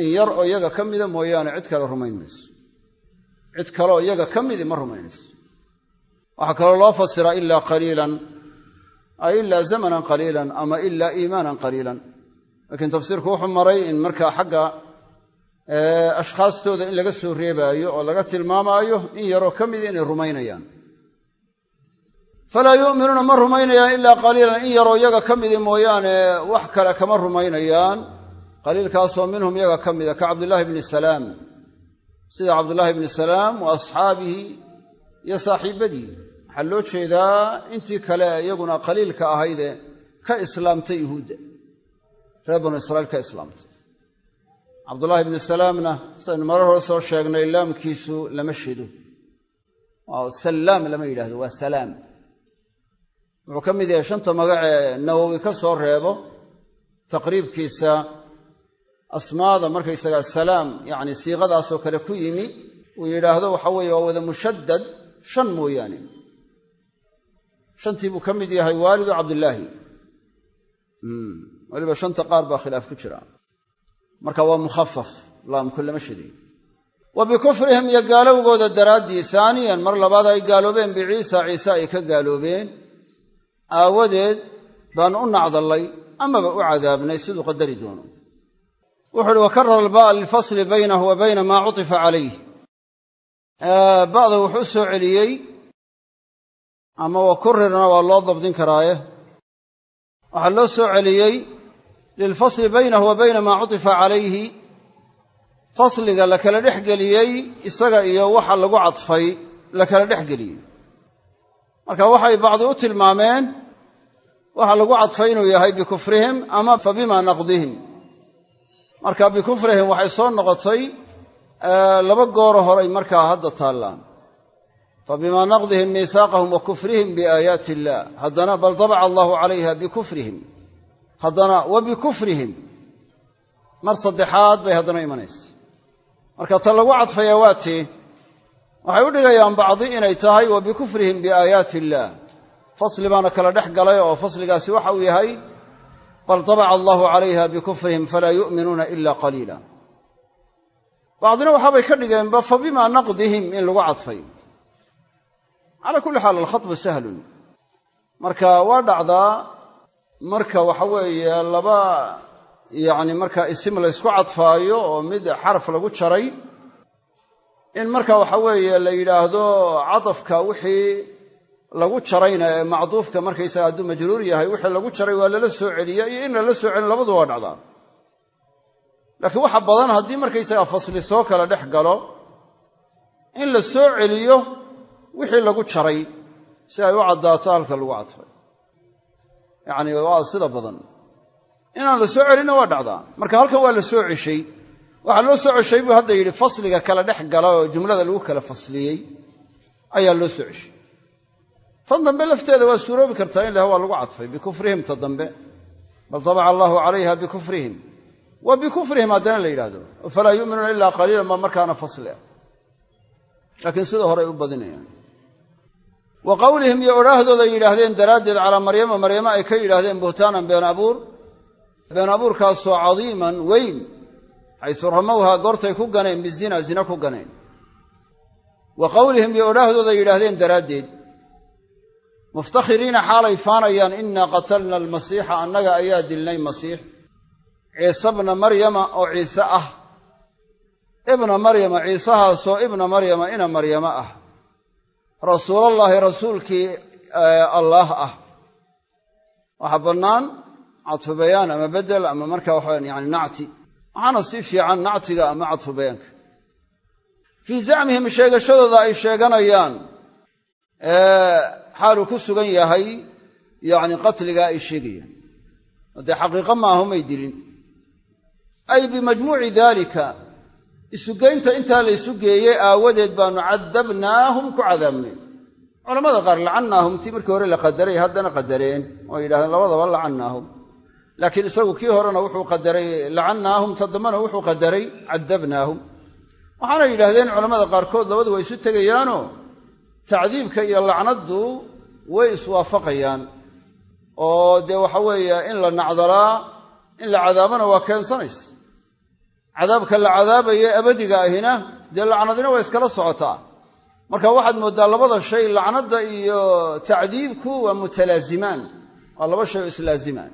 [SPEAKER 1] In yar oo yaga ka mida mooyaane cid kale rumayn mayso. Cid kaleoo iyaga ka midi ma rumaynayso waxaa kaloo loo fasiraa ilaa qaliilan ay ilaa zamanan qaliilan ama ilaa iimaanan qaliilan. Laakiin tafsiirku wuxuu maray in markaa xagga ashkhaastooda in laga soo reebaayo oo laga tilmaamaayo in yaroo ka midi inay rumaynayaan. Falaa yu'minuuna ma rumaynayaan ilaa qaliilan in yaroo iyaga ka midi mooyaane wax kale kama rumaynayaan. Qaliilkaasoo minhum iyaga ka mida ka cabdillaahi bni salaam. Sida cabdullaahi bni salaam wa asxaabihi iyo saaxiibbadii waxaa loo jeedaa intii kale iyaguna qaliilka ahayde ka islaamtay yuhuudda. Reer banu israiil ka islaamtay. Cabdullaahi bni salaamna saynu marar hore soo sheegnay laamkiisu lama shido sallaam lama yidhahdo waa salaam. Wuxuu ka mid yahay shanta magacee nawowi ka soo reebo taqriibkiisa asmaada markaysagaa salaam yacni siiqadaasoo kale ku yimi. Uu yidhaahdo waxa weeye waa wada mushaddad shan mooyaane. Shantii buu ka mid yahay waalidu cabdillaahi. Weliba shanta qaar baa khilaaf ku jira. Marka waa mukhafaf laamku lama shiday wa bikufrihim iyo gaalowgooda daraaddii haaniyan mar labaad ay gaaloobeen biciisa ciise ay ka gaaloobeen. Aawadeed baanu u nacdallay amaba u cadaabnay siduu qadari doono. Wuxu uhi wakarara albaa lilfasli baynahu wa bayna maa cutifa calayh ba'da wuxuu soo celiyey ama wakurirna waa loo dabdin karaaye. Waxaa loo soo celiyey lilfasli baynahu wa bayna maa cutifa calayhi. Fasliga la kala dhex geliyey isaga iyo waxa lagu cadfay la kala dhex geliyey. Marka waxay bacdi u tilmaameen waxa lagu cadfay inuu yahay bikufrihim ama fa bima naqdihim. Marka bikufrihim waxay soo noqotay laba gooro horay markaa hadda taallaan. Fa bimaa naqdihim miihaaqahum wa kufrihim biaayaati illaah haddana bal dabaca allahu calayha bikufrihim haddana wa bikufrihim mar saddexaad bay haddana imanaysa marka ta lagu cadfaya waa tii waxay u dhigayaan bacdi inay tahay wa bikufrihim biaayaati illaah fasli baana kala dhex galay oo fasligaasi waxa uu yahay bal dabaca allahu calayha bikufrihim falaa yu'minuuna ila qaliila bacdina waxaabay ka dhigeenba fa bimaa naqdihim in lagu cadfay calaa kulli xaal alkhatbu sahlun marka waa dhacdaa marka waxa weeye laba yacni marka isim laysku cadfaayo oo mid xaraf lagu jaray in marka waxa weeye la yidhaahdo cadafka wixii lagu jarayna ee macduufka markaysaga hadduu majruur yahay wixii lagu jaray waa lala soo celiya iyo in lala soo celin labadu waa dhacdaa laakiin waxa badan haddii markaysaga fasli soo kala dhex galo in la soo celiyo wixii lagu jaray si ay u caddaato halka lagu cadfay. Yacni waa sida badan. Inaan la soo celinna waa dhacdaa. Marka halkan waa la soo ceshay waxaa loo soo ceshay buu hadda yidhi fasliga kala dhex gala oo jumlada lagu kala fasliyey ayaa loo soo ceshay. Tan dambe lafteeda waa suuroobi kartaa in lah waa lagu cadfay bikufrihim ta dambe. Bal dabaca allaahu calayha bikufrihim wa bikufrihim haddana la yidhaahdo. Falaa yu'minuuna ilaa qaliilan baa markaana fasli laakiin sida hore ay u badinayaan. Wa qowlihim iyo odhaahdooda yidhaahdeen daraaddeed calaa maryama maryamo ay ka yidhaahdeen buhtaanan been abuur. Been abuurkaasoo cadiiman weyn xaysu ramowha goortay ku ganeen bizina zina ku ganeen wa qowlihim iyo odhaahdooda yidhaahdeen daraaddeed muftakhiriina xaalay faanayaan innaa qatalna almasiixa annaga ayaa dilnay masiix ciise bna maryama oo ciise ah. Ibna maryama ciisahaasoo ibna maryama ina maryama ah. Rasuulallaahi rasuulkii allaah ah. Waxaa bannaan cadfu bayaan ama bedel ama marka waxa yani nacti. Waxaana si fiican nactiga ama cadfu bayaanka fii zacmihim sheegashadooda ay sheeganayaan xaaluu ku sugan yahay yacni qatligaa ay sheegayaan. Dee xaqiiqo maaho may dilin ay bimajmuuci daalika. Isugeynta intaa la ysu geeyey aawadeed baanu cadabnaahum ku cadaabnay culamada qaar lacannaahum tii markii hore la qadaray haddana qadareen. Oo yidhahdeen labadaba lacannaahum laakiin isagu kii horena wuxuu qadaray lacannaahum ta dambena wuxuu qadaray cadabnaahum waxaana yidhaahdeen culammada qaarkood labadu waa isu tegayaanoo? Tacdiibka iyo lacnaddu way iswaafaqayaan. Oo dee waxa weeye in la nacdalaa in la cadaabana waa keensanaysa. Cadaabka la cadaabaye abadiga ahina dee lacnadina waa iskala socotaa. Marka waxaad mooddaa labada shay lacnadda iyo tacdiibku waa mutalaazimaan. Waa laba shay oo islaazimaan.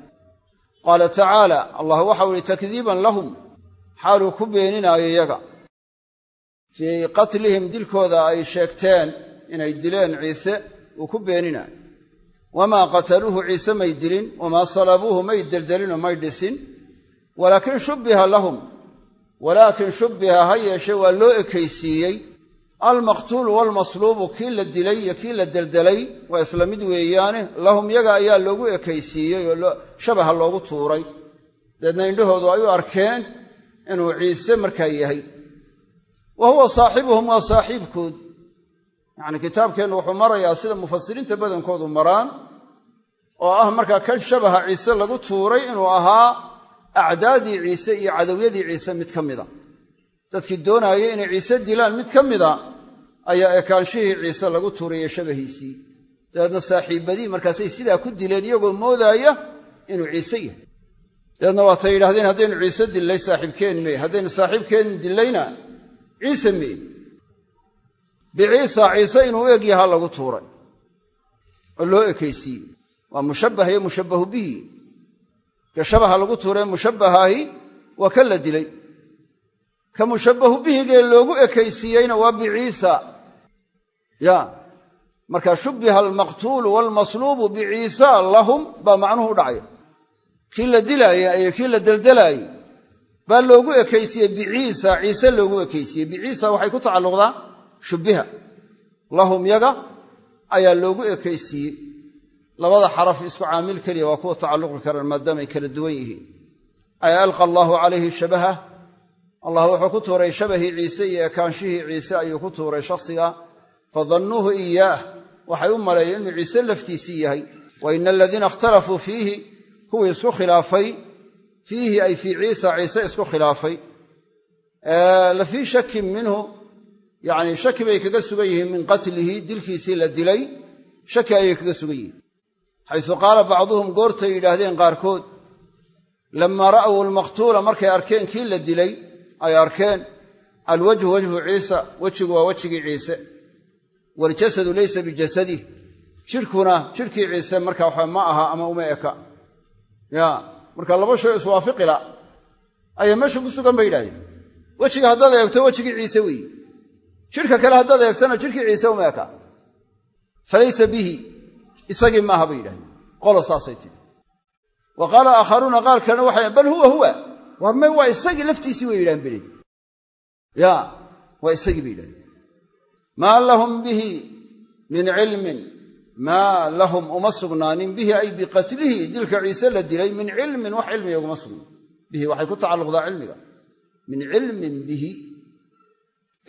[SPEAKER 1] Qaala tacaala allah waxau ihi takdiiban lahum xaaluu ku beeninaayo iyaga. Fii qatlihim dilkooda ay sheegteen inay dileen ciise uu ku beeninaayo wamaa qataluuhu ciise may dilin wamaa salabuuhu may deldelinoo may dhisin walaakin shubbiha lahum walaakin shubbiha ha yeeshe waa loo ekaysiiyey almaqtuulu waalmasluubu kii la dilay iyo kii la deldelay waa isla mid weeyaane lahum yaga ayaa loogu ekaysiiyey oo shabaha loogu tuuray deedna indhahoodu ay u arkeen inuu ciise markaa yahay. wa huwa saaxibuhum waa saaxiibkood yacni marayaa sida mufasiriinta badankoodu maraan oo ah markaa kan shabaha ciise lagu tuuray inuu ahaa acdaadii ciise iyo cadowyadii ciise mid ka mida. Dadkii doonaayay inay ciise dilaan mid ka mida ayaa ekaanshihii ciise lagu tuuraye shabahiisii. Dabeedna saaxiibadii markaasay sidaa ku dileen iyagoo moodaaya inuu ciise yahay. Dabeedna waatay yidhahdeen haddaynu ciise dillay saaxiibkeen mee haddaynu saaxiibkeen dillayna ciise mee biciisa ciise inuu eg yahaa lagu tuuray oo loo ekaysiiyey waa mushabbah iyo mushabbahu bihi. Ka shabaha lagu tuuree mushabbahaahi waa ka la dilay. Ka mushabbahu bihigee loogu ekaysiiyeyna waa biciisa ya marka shubbiha almaqtuulu waalmasluubu biciisa lahum baa macnuhu u dhacaya kii la dilaaya iyo kii la deldelaayey baa loogu ekaysiiyey biciisa ciise loogu ekaysiiyey. Biciisa waxay ku tacalluqdaa shubbiha. Lahum yaga ayaa loogu ekaysiiyey labada xaraf isku caamil keliya waa kuwa tacalluqi karaan maadaamay kala duwan yihiin. Ay alqa allaahu calayhi shabaha. Allah wuxuu ku tuuray shabahii ciise iyo ekaanshihii ciise ayuu ku tuuray shakhsiga. Fadannuuhu iyaah waxay u maleeyeen inuu ciise laftiisii yahay. Wa ina aladiina ikhtalafuu fiihi. Kuwii isku khilaafay fiihi ay fii ciisa ciise isku khilaafay. La shakin minhu. Yacni shaki bay kaga sugan yihiin min qatlihi dilkiisii la dilay. Shaki ayay kaga sugan yihiin xaysu qaala bacduhum goortay yidhaahdeen qaarkood lammaa ra'w almaqtuula markay arkeen kii la dilay ay arkeen alwajhu wajhu ciisa wejigu waa wejigii ciise waljasadu laysa bijasadih jirkuna jirkii ciise marka waxa ma aha ama uma eka ya marka laba shay iswaafiqila ayaa meesha ku sugan bay yidhahdeen wejiga haddaad eegto wejigii ciise weeye jirka kale haddaad eegtona jirkii ciise uma eka falaysa bihi isagii maaha bay yidhahdeen qolo saasay tihi wa qaala aakharuuna qaar kalena waxay bal huwa huwa. War waa isagii laftiisii way yidhahan bele ya waa isagii bay yidhahdeen. Maa lahum bihi min cilmin maa lahum uma sugnaanin bihi ay biqatlihi dilka ciise la dilay min cilmin wax cilmiga uguma sugna. Bihi waxay ku tacalluqdaa cilmiga. Min cilmin bihi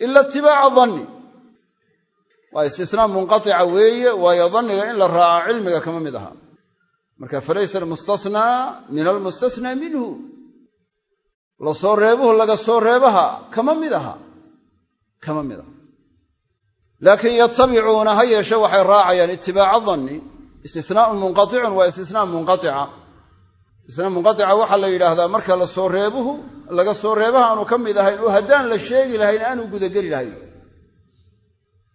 [SPEAKER 1] ila itibaaca danni waa istisnaa munqatica weeye waayo danniga in la raaca cilmiga kama mid aha. Marka falaysa almustasnaa min almustasnaa minhu. La soo reebuhu laga soo reebaha kama mid aha. Kama mid aha. Laakiin yatabicuuna ha yeeshe waxay raacayaan itibaaca danni istisnaaun munqaicun waa istisnaa munqaica istisnaa munqaica waxaa la yidhaahdaa marka la soo reebuhu laga soo reebaha aanu ka mid ahayn oo haddaan la sheegi lahayn aanu gudageli lahayn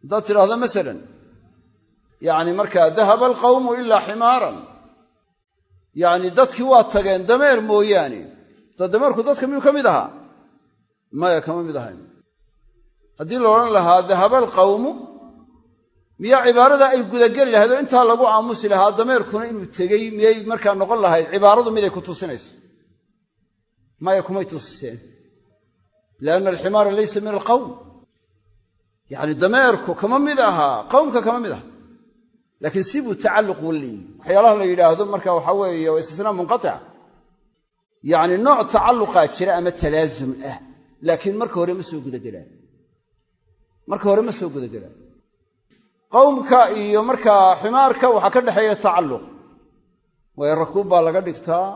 [SPEAKER 1] haddaad tidhaahdo masalan yacni markaa dahaba alqawmu ilaa ximaaran. Yacni dadkii waa tageen dameer mooyaane. Da dameerku dadka miyuu ka mid ahaa? Maya kama mid ahayn. Haddii la odhan lahaa dahaba alqawmu miyaa cibaarada ay gudageli lahayd oo intaa lagu aamusi lahaa dameerkuna inuu tegey miyay markaa noqon lahayd? Cibaaradu miday ku tusinayso maya kumay tusiseen. Lianna alximaara laysa min yacni dameerku kama mid ahaa qowmka kama mid aha. Laakiin si buu tacalluq waleeyi waxyaalaha la yidhaahdo marka waxa weeye waa istisnaa yacni nooc tacalluqaa jira ama talaasum ah laakiin marka hore ma soo gudagelaan marka hore ma soo gudagelaan qowmka iyo markaa ximaarka waxaa ka dhexeeya tacalluq. Waayo rakuub baa laga dhigtaa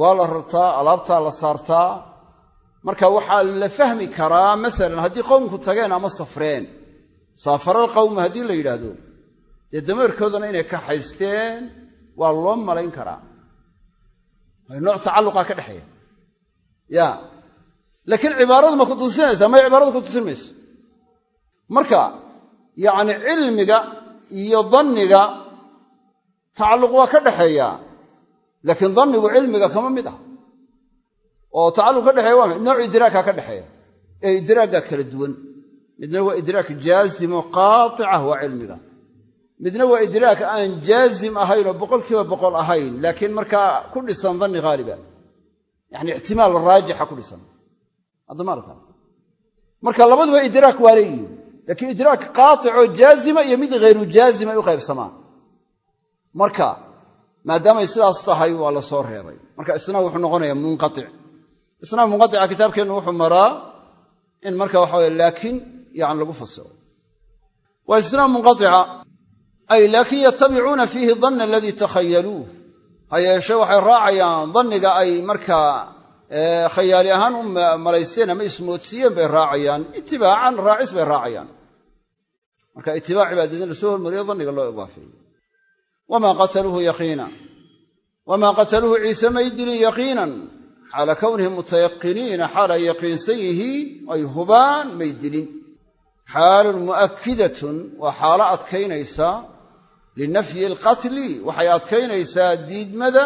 [SPEAKER 1] waa la rartaa alaabtaa la saartaa marka waxaa la fahmi karaa masalan haddii qowmku tageen ama safreen. Saafaral qowmi haddii la yidhaahdo dee dameerkoodana inay kaxaysteen waa loo malayn karaa. Nooc tacalluqaa ka dhexeeya. Ya. Laakiin cibaaradu ma ku tusinaysaa? May cibaaradu ku tusin mayso? Marka yacni cilmiga iyo danniga tacalluq waa ka dhexeeya. Laakiin dannigu cilmiga kama mid ah oo tacalluq ka dhexeeya waa nooc idraaka ka dhexeeya. Ee idraagga kala duwan. Midna waa idraak jaazimo qaaticah waa cilmiga. Midna waa idraak aan jaazim ahayn oo boqolkiiba boqol ahayn laakiin markaa ku dhisan danni haaliba yani ixtimaal raajixa ku dhisan. Marka labaduba idraak waa leeyihiin laakiin idraak qaaticoo jaazima iyo mid hayru jaazim ay u qaybsamaan. Marka maadaamay sidaas tahay waa la soo reebay. Marka isna wuxuu noqonayaa munqaic isna munqaica kitaabkeennu wuxuu maraa in marka waxa weye laakiin yani lagu fasiro. Waa isna munqaica ay laakin yatabicuuna fiihi danna aladii takhayaluuh ha yeeshe waxay raacayaan danniga ay markaa khayaali ahaan u malaysteen ama ismoodsiiyeen bay raacayaan. Itibaacan raacis bay raacayaan. Marka itibaaci baa la soo hormariyo danniga loo idaafeeyey wamaa qataluuhu yaqiina wamaa qataluuhu ciise may dilin yaqiinan xaala kownihim mutayaqiniina xaal ay yaqiinsan yihiin ay hubaan may dilin. Xaalun mu'akkidatun waa xaalo adkaynaysa. Linafyi alqatli waxay adkaynaysaa diidmada.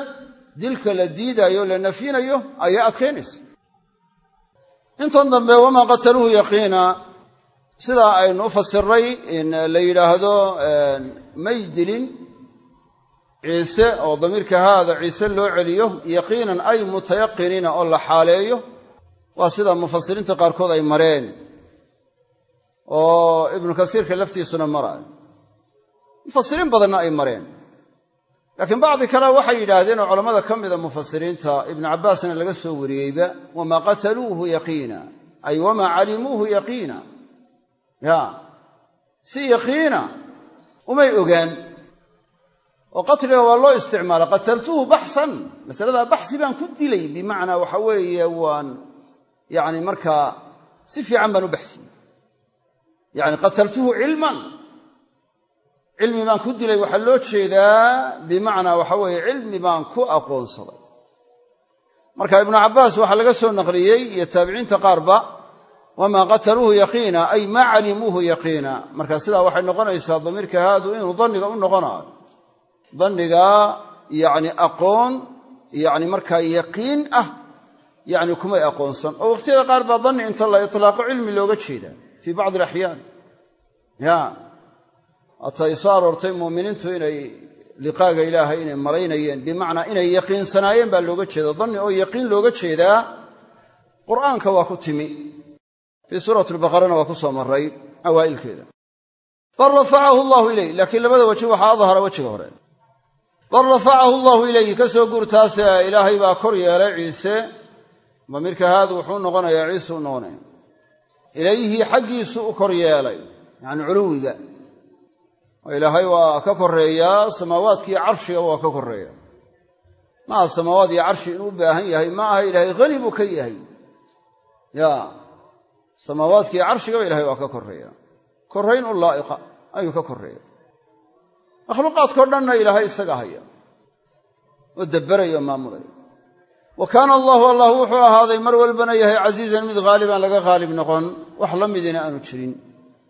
[SPEAKER 1] Dilka la diidaayo la nafyinayo ayay adkaynaysa. Intan dambe wamaa qataluuhu yaqiina sidaa aynu u fasiray in la yidhaahdo may dilin ciise oo damiirka haada ciise loo celiyo yaqiinan ay mutayaqiniina oo la xaaleeyo waa sida mufasiriinta qaarkood ay mareen oo ibnu kasiirka laftiisuna maraayo mufasiriin badanna ay mareen. Laakiin bacdi kale waxay yidhaahdeen oo culammada ka mida mufasiriinta ibnu cabbaasna laga soo wariyeyba wamaa qataluuhu yaqiina ay wamaa calimuuhu yaqiina. Ya si yaqiina umay ogaan oo qatliga waa loo isticmaala qataltuhu baxsan. Masaladaa baxsi baan ku dilay bimacnaa waxa weeye waan yani markaa si fiican baan u baxsiyey yani qataltuhu cilman. Cilmi baan ku dilay waxaa loo jeedaa bimacnaa waxa weeye cilmi baan ku aqoonsaday. Marka ibnu cabbaas waxaa laga soo naqliyey iyo taabiciinta qaarba wamaa qataluuhu yaqiina ay maa calimuuhu yaqiina. Marka sidaa waxay noqonaysaa damiirka haadu inuu danniga u noqonayo danniga yani aqoon yani markaa yaqiin ah yani kumay aqoonsan. Oo waqhtiyada qaar baa danni inta la itlaaqo cilmi looga jeedaa fii bacdi alaxyaan ya waatay soo aroortay muuminiintu inay liqaaga ilaahay inay malaynayeen bimacnaa inay yaqiinsanaayeen baa looga jeeda danni oo yaqiin looga jeedaa qur'aanka waa ku timi. Fii suurati albaqarana waa ku soo maray awaa'ilkeeda. Bal rafacahu allahu ilayh laakiin labada weji waxaa adhara wejiga hore bal rafacahu allahu ilayhi ka soo guurtaase ilaahay baa kor yeelay ciise. Damiirka haadu wuxuu noqonayaa ciise u noqonaya ilayhi xaggiisu u kor yeelay yacni culuwiga. Ilaahay waa ka koreeyaa samaawaadkiiyo carshigaba waa ka koreeya maaha samaawaad iyo carshi inuu baahan yahay ma aha ilaahay hani buu ka yahay. Ya samaawaadkiiyo carshigaba ilahay waa ka koreeya korayn u laa'iqa ayuu ka koreeya makhluuqaadkao dhanna ilaahay isaga haya. Oo dabberaya oo maamulaya wa kaana allahu allah wuxuu ahaaday mar walbana yahay casiizan mid haaliban laga haalib noqon wax la midina aanu jirin.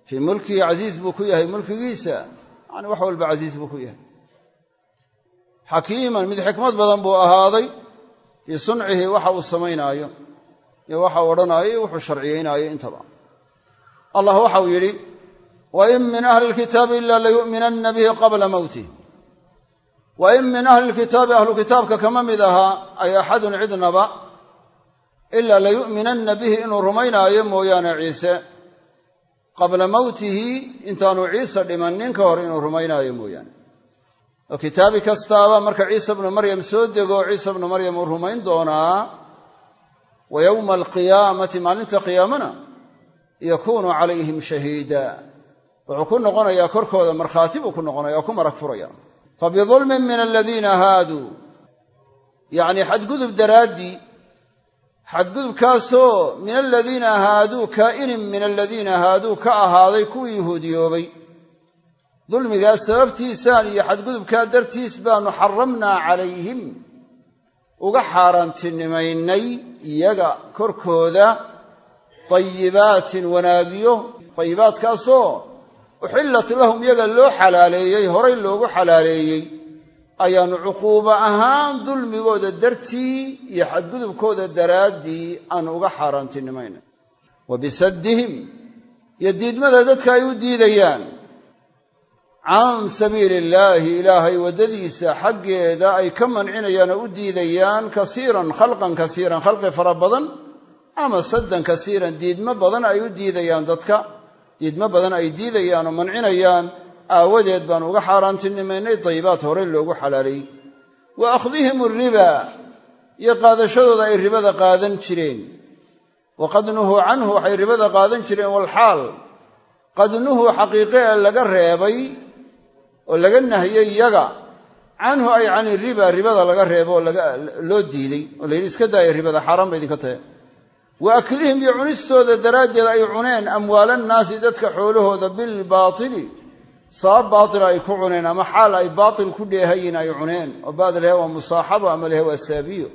[SPEAKER 1] Fii mulkihi casiiz buu ku yahay mulkigiisa. Yani wax walba casiiz buu ku yahay. Xakiiman mid xikmad badan buu ahaaday fii suncihi waxa uu samaynaayo iyo waxa uu odhanaayo iyo wuxuu sharciyaynaayo intaba. Allah waxau yidhi wain min ahli lkitaabi ila layu'minanna bihi qabla mowtih wain min ahli lkitaabi ahlu kitaabka kama mid ahaa ay axadun cidnaba ilaa layu'minanna bihi inuu rumaynaayo mooyaane ciise qabla mowtihi intaanu ciise dhimannin ka hor inuu rumaynaayo mooyaane oo kitaabi kastaaba marka ciisa bnu maryam soo dego ciisa bnu maryam uu rumayn doonaa wa yowma alqiyaamati maalinta qiyaamana yakuunu calayhim shahiida wuxuu ku noqonayaa korkooda markhaati buu ku noqonaya oo ku marag furaya. Fabidulmin min aladiina haaduu yacnii xadgudub daraaddii xadgudubkaasoo min aladiina haaduu kaa'inin min aladiina haaduu ka ahaaday kuwii yahuudiyoobay. Dulmigaas sababtiisaan iyo xadgudubkaa dartiis baanu xaramnaa calayhim. Uga xaaraantinimaynay iyaga korkooda tayibaatin wanaagyo tayibaadkaasoo uxillat lahum iyaga loo xalaaleeyey horay loogu xalaaleeyey ayaannu cuquubo ahaan dulmigooda dartii iyo xadgudubkooda daraaddii aanu uga xaaraantinimaynay wa bisaddihim iyo diidmada dadka ay u diidayaan. Can sabiili illaahi ilaahay waddadiisa xaggeeda ay ka mancinayaan u diidayaan kasiiran khalqan kasiiran khalqi fara badan ama saddan kasiiran diidmo badan ay u diidayaan dadka diidmo badan ay diidayaan oo mancinayaan aawadeed baan uga xaaraantinimaynay dayibaad horey loogu xalaalay. Wa akhdihim ariba iyo qaadashadooda ay ribada qaadan jireen. Waqad nuhuu canhu waxay ribada qaadan jireen walxaal qad nuhuu xaqiiqe ee laga reebay oo laga nahiyey yaga. Canhu ay can iriba ribada laga reebo oo loo diiday oo la yidhi iska daaya ribada xaaraan ba idinka tahe wa aklihim iyo cunistooda daraaddeed ay cuneen amwaalannaasi dadka xoolahooda bilbaatili. Sabab baatila ay ku cuneen ama xaal ay baatil ku dheehayin ay cuneen. Oo baad lehe waa musaaxabo ama lehe waa saabiyo.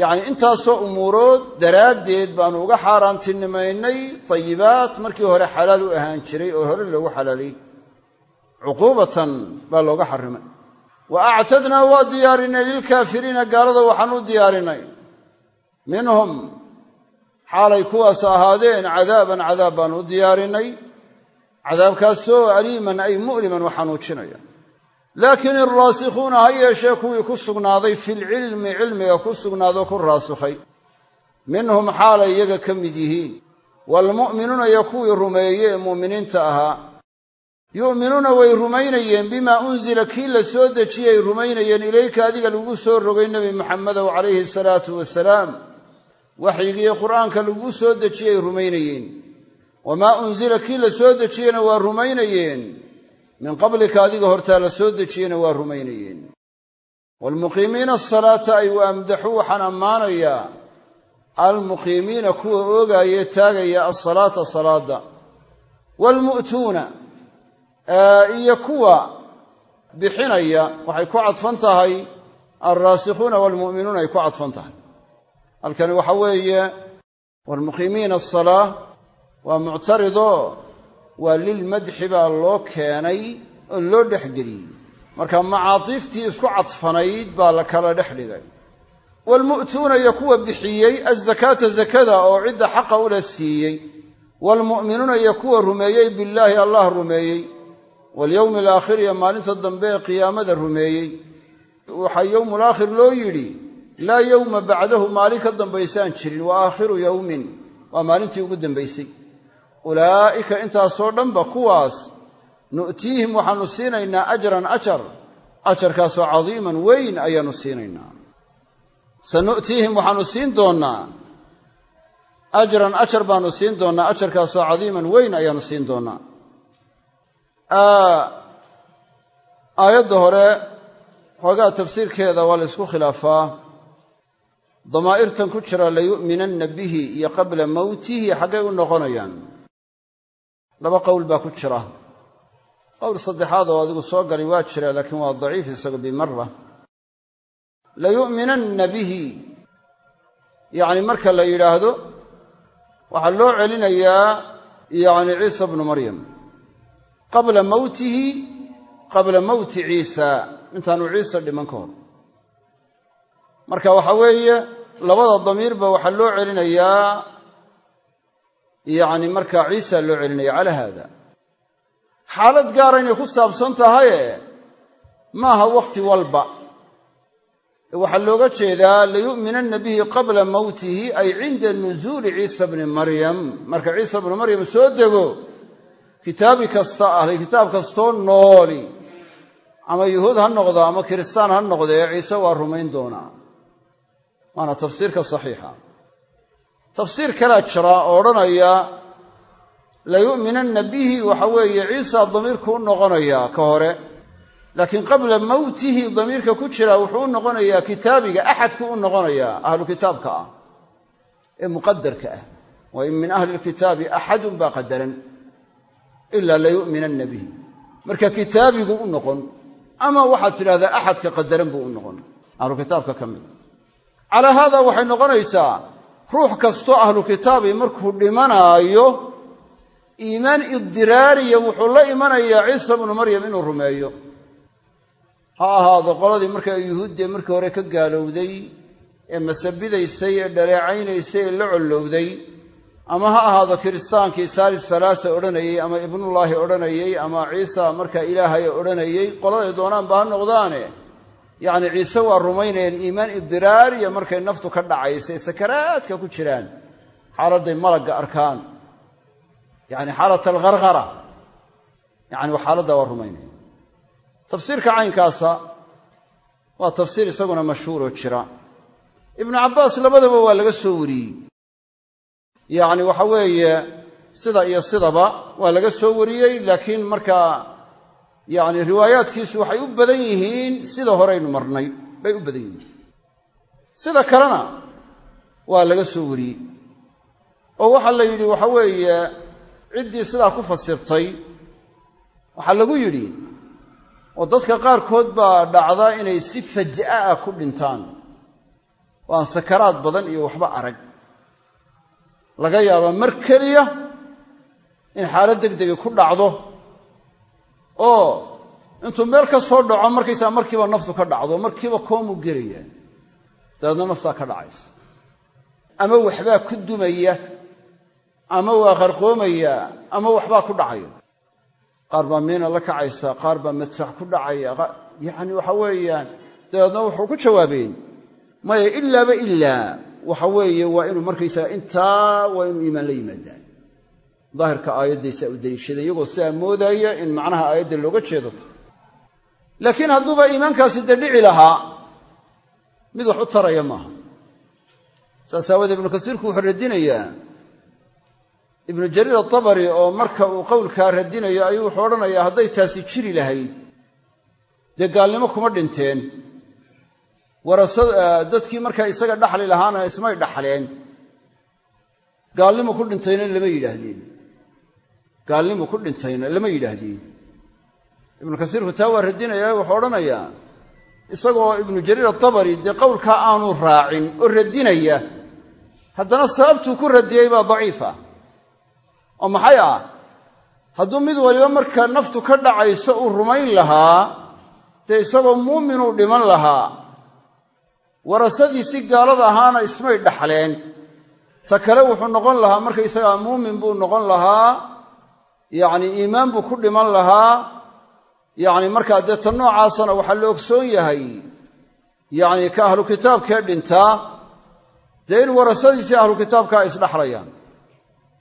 [SPEAKER 1] Yacni intaasoo umuurood daraaddeed baanu uga xaaraantinimaynay tayibaat markii hore xalaal u ahaan jiray oo hore loogu xalaalay cuquubatan baa looga xarimay. Wa actadnaa waa diyaarinay lilkaafiriina gaalada waxaan diyaarinay. Minhum xaalay kuwaas ahaadeen cadaaban cadaab baan u diyaarinay. Cadaabkaasoo aliiman ay mu'liman u xanuujinaya laakiin alraasikhuuna ha yeeshee kuwii ku sugnaaday filcilmi cilmiga ku sugnaadoo ku raasukhay. Minhum xaalay iyaga ka mid yihiin. Waalmu'minuuna iyo kuwii rumeeye ee mu'miniinta ahaa. Yu'minuuna way rumaynayeen bimaa unzila kii la soo dejiyay rumaynayeen ilayka adiga lagu soo rogay nebi maxamedow calayhi salaatu wasalaam waxyigiiyo qur'aanka lagu soo dejiyey rumaynayeen. Wamaa unzila kii la soo dejiyeyna waa rumaynayeen. Min qablika adiga hortaa la soo dejiyeyna waa rumaynayeen. Waalmuqiimiina asalaata ay wa amdaxuu waxaan ammaanayaa almuqiimiina kuwa oogaayee taagaya asalaata salaada waalmu'tuuna iyo kuwa bixinaya waxay ku cadfan tahay alraasikhuuna waalmu'minuuna ay ku cadfan tahay halkani waxa weeye waalmuqiimiina asalaa waa muctaridoo waa lilmadxi baa loo keenay oo loo dhexgeliyey marka macaatiiftii isku cadfanayd baa la kala dhex dhigay. Waalmu'tuuna iyo kuwa bixiyey azakaata zakada oo cidda xaqa ula siiyey. Waalmu'minuuna iyo kuwa rumeeyey billaahi allah rumeeyey. Walyowmi alaakhir iyo maalinta dambe ee qiyaamada rumeeyey. Waxaa yowmul aakhir loo yidhi laa yowma bacdahu maalin ka dambaysaan jirin wa aakhiru yowmin waa maalintii ugu dambaysay. Ulaa'ika intaasoo dhanba kuwaas nu'tiihim waxaannu siinaynaa ajran ajar. Ajarkaasoo cadiiman weyn ayaannu siinaynaa. Sanu'tiihim waxaannu siin doonnaa. Ajran ajar baannu siin doonnaa. Ajarkaasoo cadiiman weyn ayaannu siin doonnaa. Aayadda hore xoogaa tafsiirkeeda waa la khilaafaa damaa'irtan ku jira layu'minanna bihi iyo qabla mowtihi xaggay u noqonayaan. Laba qowl baa ku jira. Qowl saddexaad oo adigu soo galay waa jira laakiin waa daciif isagu bimara layu'minanna bihi yacni marka la yidhaahdo waxaa loo celinayaa yacni ciisa bnu maryam. Qabla mowtihi qabla mowti ciisa. Intaanu ciisa dhiman ka hor marka waxa weeye labada damiirba waxaa loo celinayaa yacni markaa ciisa loo celinaya calaa haada. Xaalad gaara inay ku saabsan tahaye maaha wakhti walba. Waxaa looga jeedaa layu'minanna bihi qabla mowtihi ay cinda nusuuli ciisa bni maryam. Marka ciisa bnu maryam soo dego kitaabi kasta ahli kitaab kastoo nooli. Ama yuhuud ha noqdo ama kiristaan ha noqdee ciise waa rumayn doonaa waana tafsiirka saxiixa. Tafsiir kalaa jira oo odhanaya layu'minanna bihi waxa weeye ciisa damiirku u noqonayaa ka hore. Laakiin qabla mowtihi damiirka ku jira wuxuu u noqonayaa kitaabiga axadku u noqonayaa ahlu kitaabka ah ee muqadarka ah. Wa in min ahli lkitaabi axadun baa qadaran ilaa layu'minanna bihi marka kitaabigu u noqon ama waxaad tidhahdaa axadka qadaran buu u noqon. Ahlu kitaabka ka mida calaa haada waxay noqonaysaa ruux kastoo ahlu kitaabi markuu dhimanaayo iimaan idiraariya wuxuu la imanayaa ciisa bnu maryam inuu rumeeyo. Ha ahaado qoladii markaa yuhuuddee markii hore ka gaalowday ee masabidaysay ee dhaleecaynaysay ee la collowday ama ha ahaado kiristaankii saalis salaasa odhanayey ama ibnullaahi odhanayey ama ciisa markaa ilaahay odhanayey qoladay doonaanba ha noqdaane yacni ciise waa rumaynayaan iimaan idiraariya markay naftu ka dhacaysay sakaraadka ku jiraan. Xaaladday malagga arkaan. Yani xaalat algargara yani xaaladdaa waa rumaynaya tafsiirka caynkaasa waa tafsiir isaguna mashhuuroo jira. Ibnu cabbaas labadaba waa laga soo wariyey. Yacni waxa weeye sida iyo sidaba waa laga soo wariyey laakiin markaa yacni riwaayaadkiisu waxay u badan yihiin sida horeynu marnay bay u badan yihiin. Sida kalena waa laga soo wariyey. Oo waxaa la yidhi waxa weeye ciddii sidaa ku fasirtay waxaa lagu yidhi oo dadka qaarkood baa dhacda inay si faj'a ah ku dhintaan. Oo aan sakaraad badan iyo waxba arag. Laga yaabaa mar keliya in xaalad degdegi ku dhacdo oo intuu meel ka soo dhaco markaysaa markiiba naftu ka dhacdo markiiba koomuu gelaya dabeedna naftaa ka dhacaysa. Ama waxbaa ku dumaya ama waa qarqoomaya ama waxbaa ku dhacaya qaar baa miina la kacaysa qaar baa madfax ku dhacaya. Yacni waxa weeyaan dabeedna wuxuu ku jawaabeen maya ilaaba ilaa waxa weeye waa inuu markaysaga intaa waa inuu iimaan la yimaadaan daahirka aayaddaysaa u daliishaday iyagoo sidaa moodaya in macnaha aayadda looga jeedato laakiin hadduuba iimaankaasi dee dhici lahaa mid wax u taraya maaha. Saas aawoodee ibnu kasiirku wuxuu radinayaa ibnu jariir atabari oo marka uu qowlkaa radinayo ayuu wuxuu odhanayaa hadday taasi jiri lahayd dee gaalnimo kuma dhinteen. Dadkii markaa isaga dhaxli lahaana ismay dhaxleen. Gaalnimo ku dhintayna lama yidhaahdeen gaalnimo ku dhintayna lama yidhaahdeen ibnu kasiirku taa waa radinaya wuxuu odhanayaa isagoo ibnu jariir atabari dee qowlkaa aanu raacin oo radinaya haddana sababtuu ku radiyey baa daciif ah oo maxay ah? Hadduu mid waliba marka naftu ka dhacayso uu rumayn lahaa dee isagoo muuminuu dhiman lahaa warasadiisi gaalada ahaana ismay dhaxleen ta kale wuxuu noqon lahaa markaysagaa muumin buu noqon lahaa yacni iimaan buu ku dhiman lahaa. Yacni markaa dee ta noocaasana waxaa la ogsoon yahay. Yacni ka ahlu kitaabkee dhintaa dee in warasadiisii ahlu kitaabkaa isdhaxlayaan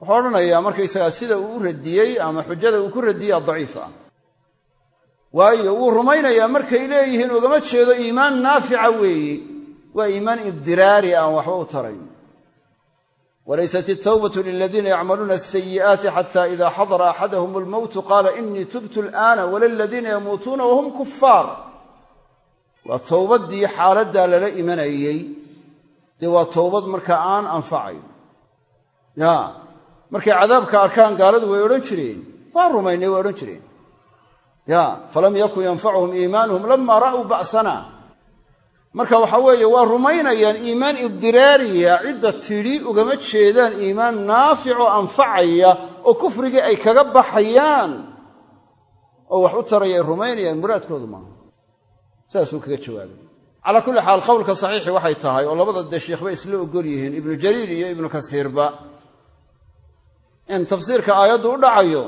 [SPEAKER 1] wuxuu odhanayaa markaysagaa sida uu u radiyey ama xujada uu ku radiyaa daciif ah waayo wuu rumaynayaa markay leeyihiin ugama jeedo iimaan naafica weeye. Waa iimaan idiraari aan waxba u tarayn walaysat altawbatu liladiina yacmaluuna asayi'aati xata ida xadara axadahum almowtu qaala inii tubtu al'aana wala aladiina yamuutuuna wahum kufaar waa towbaddii xaaladdaa lala imanayey dee waa towbad markaa aan anfacayn ya markay cadaabka arkaan gaaladu way odhan jireen waan rumaynay way odhan jireen ya falam marka waxaa weeye waa rumaynayaan iimaan idiraariya cidda tidhi ugama jeedaan iimaan naaficoo anfacaya oo kufrigii ay kaga baxayaan. Oo wax u taraya ay rumaynayaan muraadkoodu maaha saasuu kaga jawaabay. Calaa kulli xaal qowlka saxiixi waxay tahay oo labada dee sheekhba isla ogol yihiin ibnu jariir iyo ibnu kasiirba in tafsiirka aayaddu u dhacayo.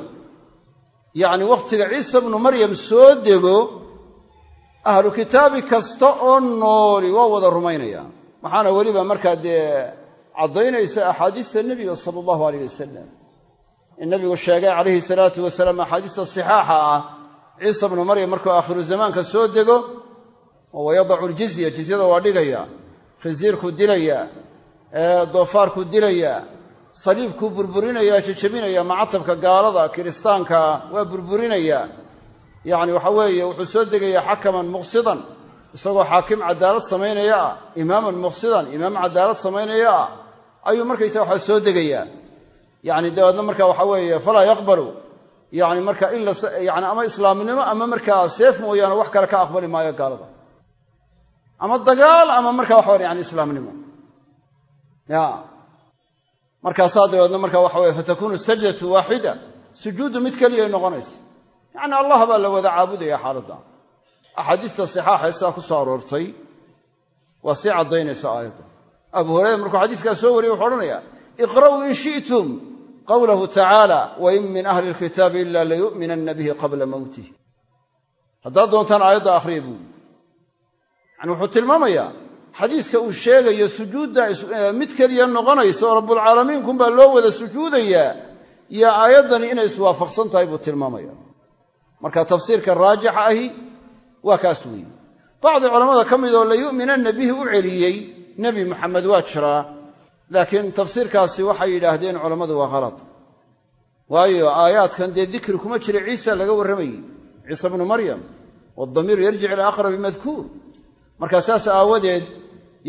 [SPEAKER 1] Yacni wakhtiga ciisa bnu maryam soo dego ahlu kitaabi kasta oo nooli waa wada rumaynaya waxaana weliba markaa dee caddaynaysa axaadiista nebiga sala allahu aleyh wasalam in nebigu sheegay calayhi salaatu wasalaam axaadiista sixaaxa ah ciisa bnu maryam markuu aakhiru zamaanka soo dego wayadacu ljizya jizyada waa dhigaya khinsiirkuu dilayaa doofaarkuu dilayaa saliibkuu burburinayaa jejebinaya macatabka gaalada kiristaanka waa burburinayaa yacni waxa weeye wuxuu soo degayaa xakaman muqsidan isagoo xaakim cadaalad samaynaya ah imaaman muqsidan imaam cadaalad samaynaya ah ayuu markaysa waxa soo degayaa. Yani dabeedna marka waxa weeye falaa yaqbalu. Yani marka ila yani ama islaamnimo ama markaa seef mooyaane wax kale ka aqbali maayo gaalada. Ama dagaal ama marka waxa yani islaamnimo. Ya markaasaa dabeedna marka waxa weye fatakunu sajdatu waaxida sujuuddu mid keliyay noqonaysa yacni allah baa la wada caabudaya xaaladda. Axaadiista sixaaxa sidaa ku soo aroortay waa sii caddaynaysa aayadda. Abu hurayra markuu xadiiskaa soo wariyey wuxuu odhanayaa iqra'uu in shi'tum qawlahu tacaala wain min ahli lkitaabi ila layu'minanna bihi qabla mowtih haddaad doontaan aayadda akhriya buuli yani wuxuu tilmaamayaa xadiiska uu sheegayo sujuudda mid keliya noqonaysa oo rabbulcaalamiinkunbaa loo wada sujuudayaa iyo aayaddani inay iswaafaqsan tahay marka tafsiirka raajixa ahi waa kaas weeye bacdi culammada ka mid oo layu'minanna bihi u celiyey nebi muxamed waa jiraa laakiin tafsiirkaasi waxay yidhaahdeen culammadu waa khalad waayo aayaadkan dee dikri kuma jira ciisa laga warramayey. Ciisa bnu maryam waadamiiru yarjic ilaa aqrabi madkuur. Markaa saas aawadeed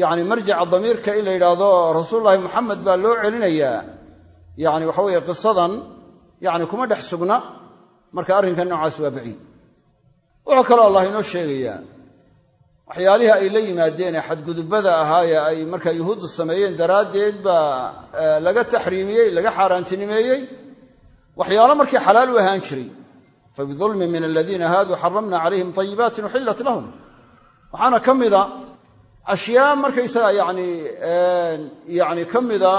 [SPEAKER 1] yacni marjaca damiirka in la yidhaahdo rasuululahi muxamed baa loo celinayaa. Yacni waxa weeye qisadan yacni kuma dhex sugna marka arrinkan noocaas waa baciid. Wuxuu kaloo allah inoo sheegayaa waxyaalihii ay la yimaadeen ee xadgudubada ahaayee ay markaa yuhuuddu sameeyeen daraaddeed baa laga taxriimiyey laga xaaraantinimeeyey. Waxyaalo markii xalaal u ahaan jiray fabidulmin min aladiina haaduu xaramna calayhim طayibaatin uxillat lahum. Waxaana ka mida ashyaa markaysaga yani yani ka mida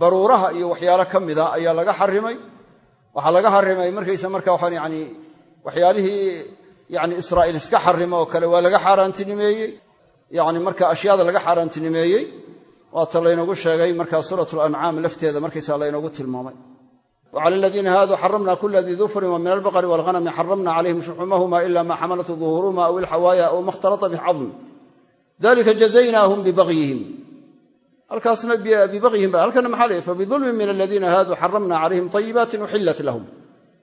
[SPEAKER 1] baruuraha iyo waxyaalo ka mida ayaa laga xarimay waxaa laga xarimay markaysa marka waxaan yani waxyaalihii yani israa'iil iska xarimo oo kale waa laga xaaraantinimeeyey. Yani marka ashyaada laga xaaraantinimeeyey. Waata laynoogu sheegay marka suurat lancaam lafteeda markaysa laynoogu tilmaamay. Wcala aladiina haaduu xaramna kula dii dufrin wa min albaqri walghanami xaramna calayhim shuxumahuma ila ma xamalat duhuuruma aw ilxawaaya aw ma khtalata bicadm dalika jazaynaahum bibagyihim halkaasna bibagyihim ba halkana maxaa leey fabidulmin min aladiina haaduu xaramna calayhim طayibaatin uxillat lahum.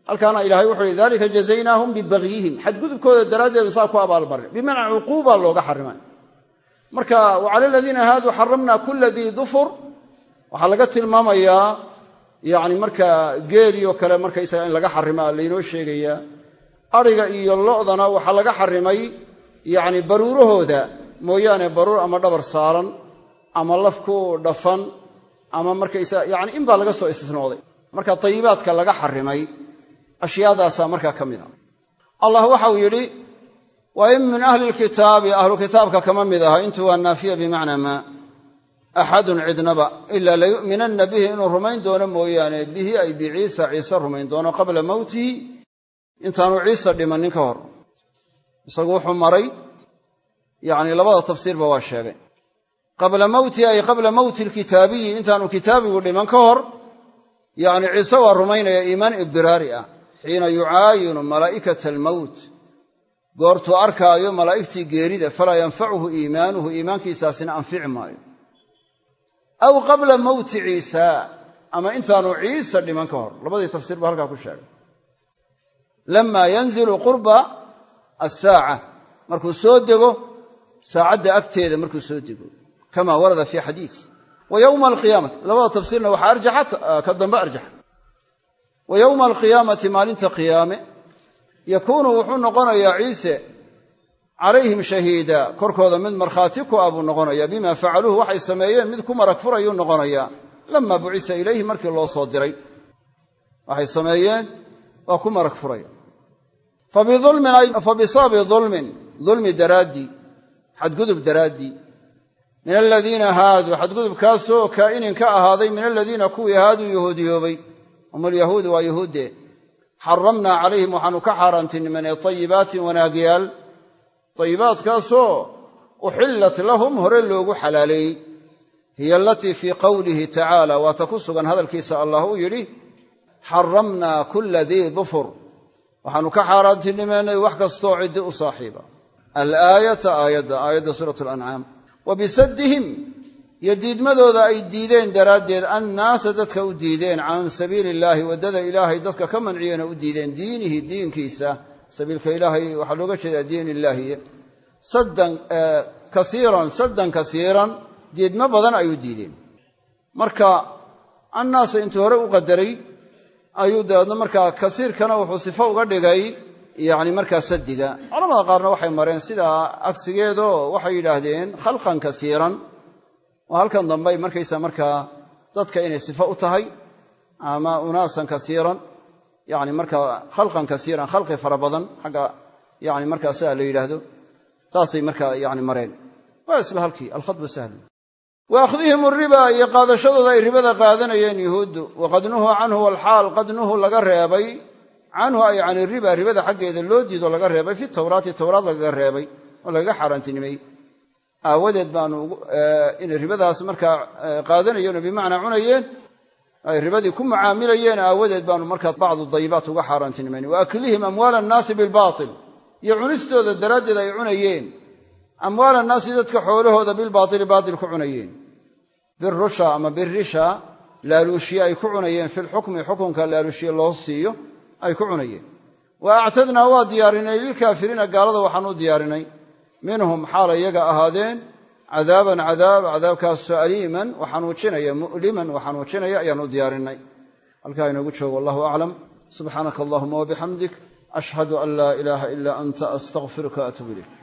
[SPEAKER 1] Halkaana ilahay wuxuu hi dalika jazaynaahum bibagyihim xadgudubkooda daraaddeed saa ku abaalmarin bimacnaa cuquuba looga xarimay marka wacala aladiina haaduu xaramna kula dii dufur. Waxaa laga tilmaamayaa yani markaa geelioo kale markaysaga in laga xarimaa laynoo sheegayaa. Ariga iyo lo'dana waxaa laga xarimay yani baruurahooda mooyaane baruur ama dhabar saaran ama laf ku dhafan ama markaysaa yani in baa laga soo istisnooday. Marka tayibaadka laga xarimay ashyaadaasaa markaa ka mid a. Allah waxau yidhi wa in min ahli lkitaabi ahlu kitaabka kama mid aha intu waa naafiya bimacnaa maa axadun cidnaba ilaa layu'minanna bihi inuu rumayn doono mooyaane bihi ay biciisa ciise rumayn doono qabla mowtihi intaanu ciise dhimannin ka hor. Isagu wuxuu maray yani labada tafsiirba waa sheegay qabla mowtihi ay qabla mowti lkitaabiyi intaanu kitaabigu dhiman ka hor yani ciise waa rumaynaya iimaan idiraari ah. Xiina yucaayinu malaa'ikata almowt goortuu arkaayo malaa'igtii geerida falaa yanfacuhu iimaanuhu iimaankiisaasina anfici maayo. Aw qabla mowti ciisa ama intaanu ciisa dhiman ka hor. Labadii tafsiir ba halkaa ku sheegay. Lamaa yanzilu qurba asaaca markuu soo dego saacadda agteeda markuu soo kama warada fi xadiis wa yowma alqiyaamati labada tafsiirna waxaa arjaxa ka dambe arjaxa wa yowma alqiyaamati maalinta qiyaame yakuunu wuxuu noqonayaa ciise calayhim shahiida korkooda mid markhaati ku ah buu noqonaya bima facaluuhu waxay sameeyeen mid ku marag furayuu noqonayaa lama bucisa ilayhi markii loo soo diray waxay sameeyeen waa ku marag furaya fa bisababi xadgudub daraaddii min aladiina haaduu xadgudubkaasoo kaa'inin ka ahaaday min aladiina kuwii haaduu yahuudiyoobay. Hum alyahuudu waa yahuuddee xaramnaa calayhim waxaanu ka xaaraantinimanay ayibaatin wanaagyaal. Ayibaadkaasoo uxillat lahum hore loogu xalaaleeyey hiya alatii fii qowlihi tacaala waata ku sugan hadalkiisa allah uu yidhi xaramnaa kula dii dufur. Waxaanu ka xaaraantinimeynay wax kastoo ciddi u saaxiiba. Alaayata aayadda wa bisaddihim iyo diidmadooda ay diideen daraaddeed annaasa dadka u diideen can sabiili illaahi waddada ilaahay dadka ka manciyena u diideen diinihi diinkiisa sabiilka ilaahay waxaa looga jeedaa diin illaahi saddan kaiiran saddan kasiiran diidmo badan ay u diideen. Marka annaasa intuu hore u qadaray ayuu dabeedna markaa kasiirkana wuxuu sifo uga dhigay yani markaa sadiga culamada qaarna waxay mareen sidaa cagsigeedoo waxay yidhaahdeen khalqan kasiiran. Oo halkan dambey markaysa markaa dadka inay sifo u tahay ama unaasan kasiiran. Yani markaa khalqan kasiiran khalqi fara badan xagga yani markaa sidaa la yidhaahdo. Taasay markaa yani mareen. Waa isla halkii alkhadbu sahlu wa akhdihim riba iyo qaadashadooda ay ribada qaadanayeen yuhuuddu waqad nuhuu canhu walxaal qad nuhu laga reebay canhu ay can riba ribada xaggeeda loo diido laga reebay fi tawraati towraad lagaga reebay oo lagaga xaaraantinimey aawadeed baanu inay ribadaas markaa qaadanayeen oo bimacnaa cunayeen ay ribadii ku mucaamilayeen aawadeed baanu markaa bacdu dayibaat uga xaaraantinimayn wa aklihim amwaala annaasi bilbaatil. Iyo cunistooda daraaddeed ay cunayeen. Amwaal annaasi dadka xoolahooda bilbaaili baatil ku cunayeen. Birusha ama birisha laaluushiye ay ku cunayeen. Filxukmi xukunka laaluushiye loo siiyo ay ku cunayeen. Wa actadnaa waa diyaarinay lilkaafiriina gaalada waxaan u diyaarinay. Minhum xaala iyaga ahaadeen cadaaban cadaab cadaabkaasoo aliiman waxanuujinaya mu'liman waxanuujinaya ayaan u diyaarinay. Halkaa inoogu joogo wallahu aclam. Subxaanaka allahuma wabixamdik ashhadu an laa ilaaha ilaa anta astaqfiruka atuub ilayk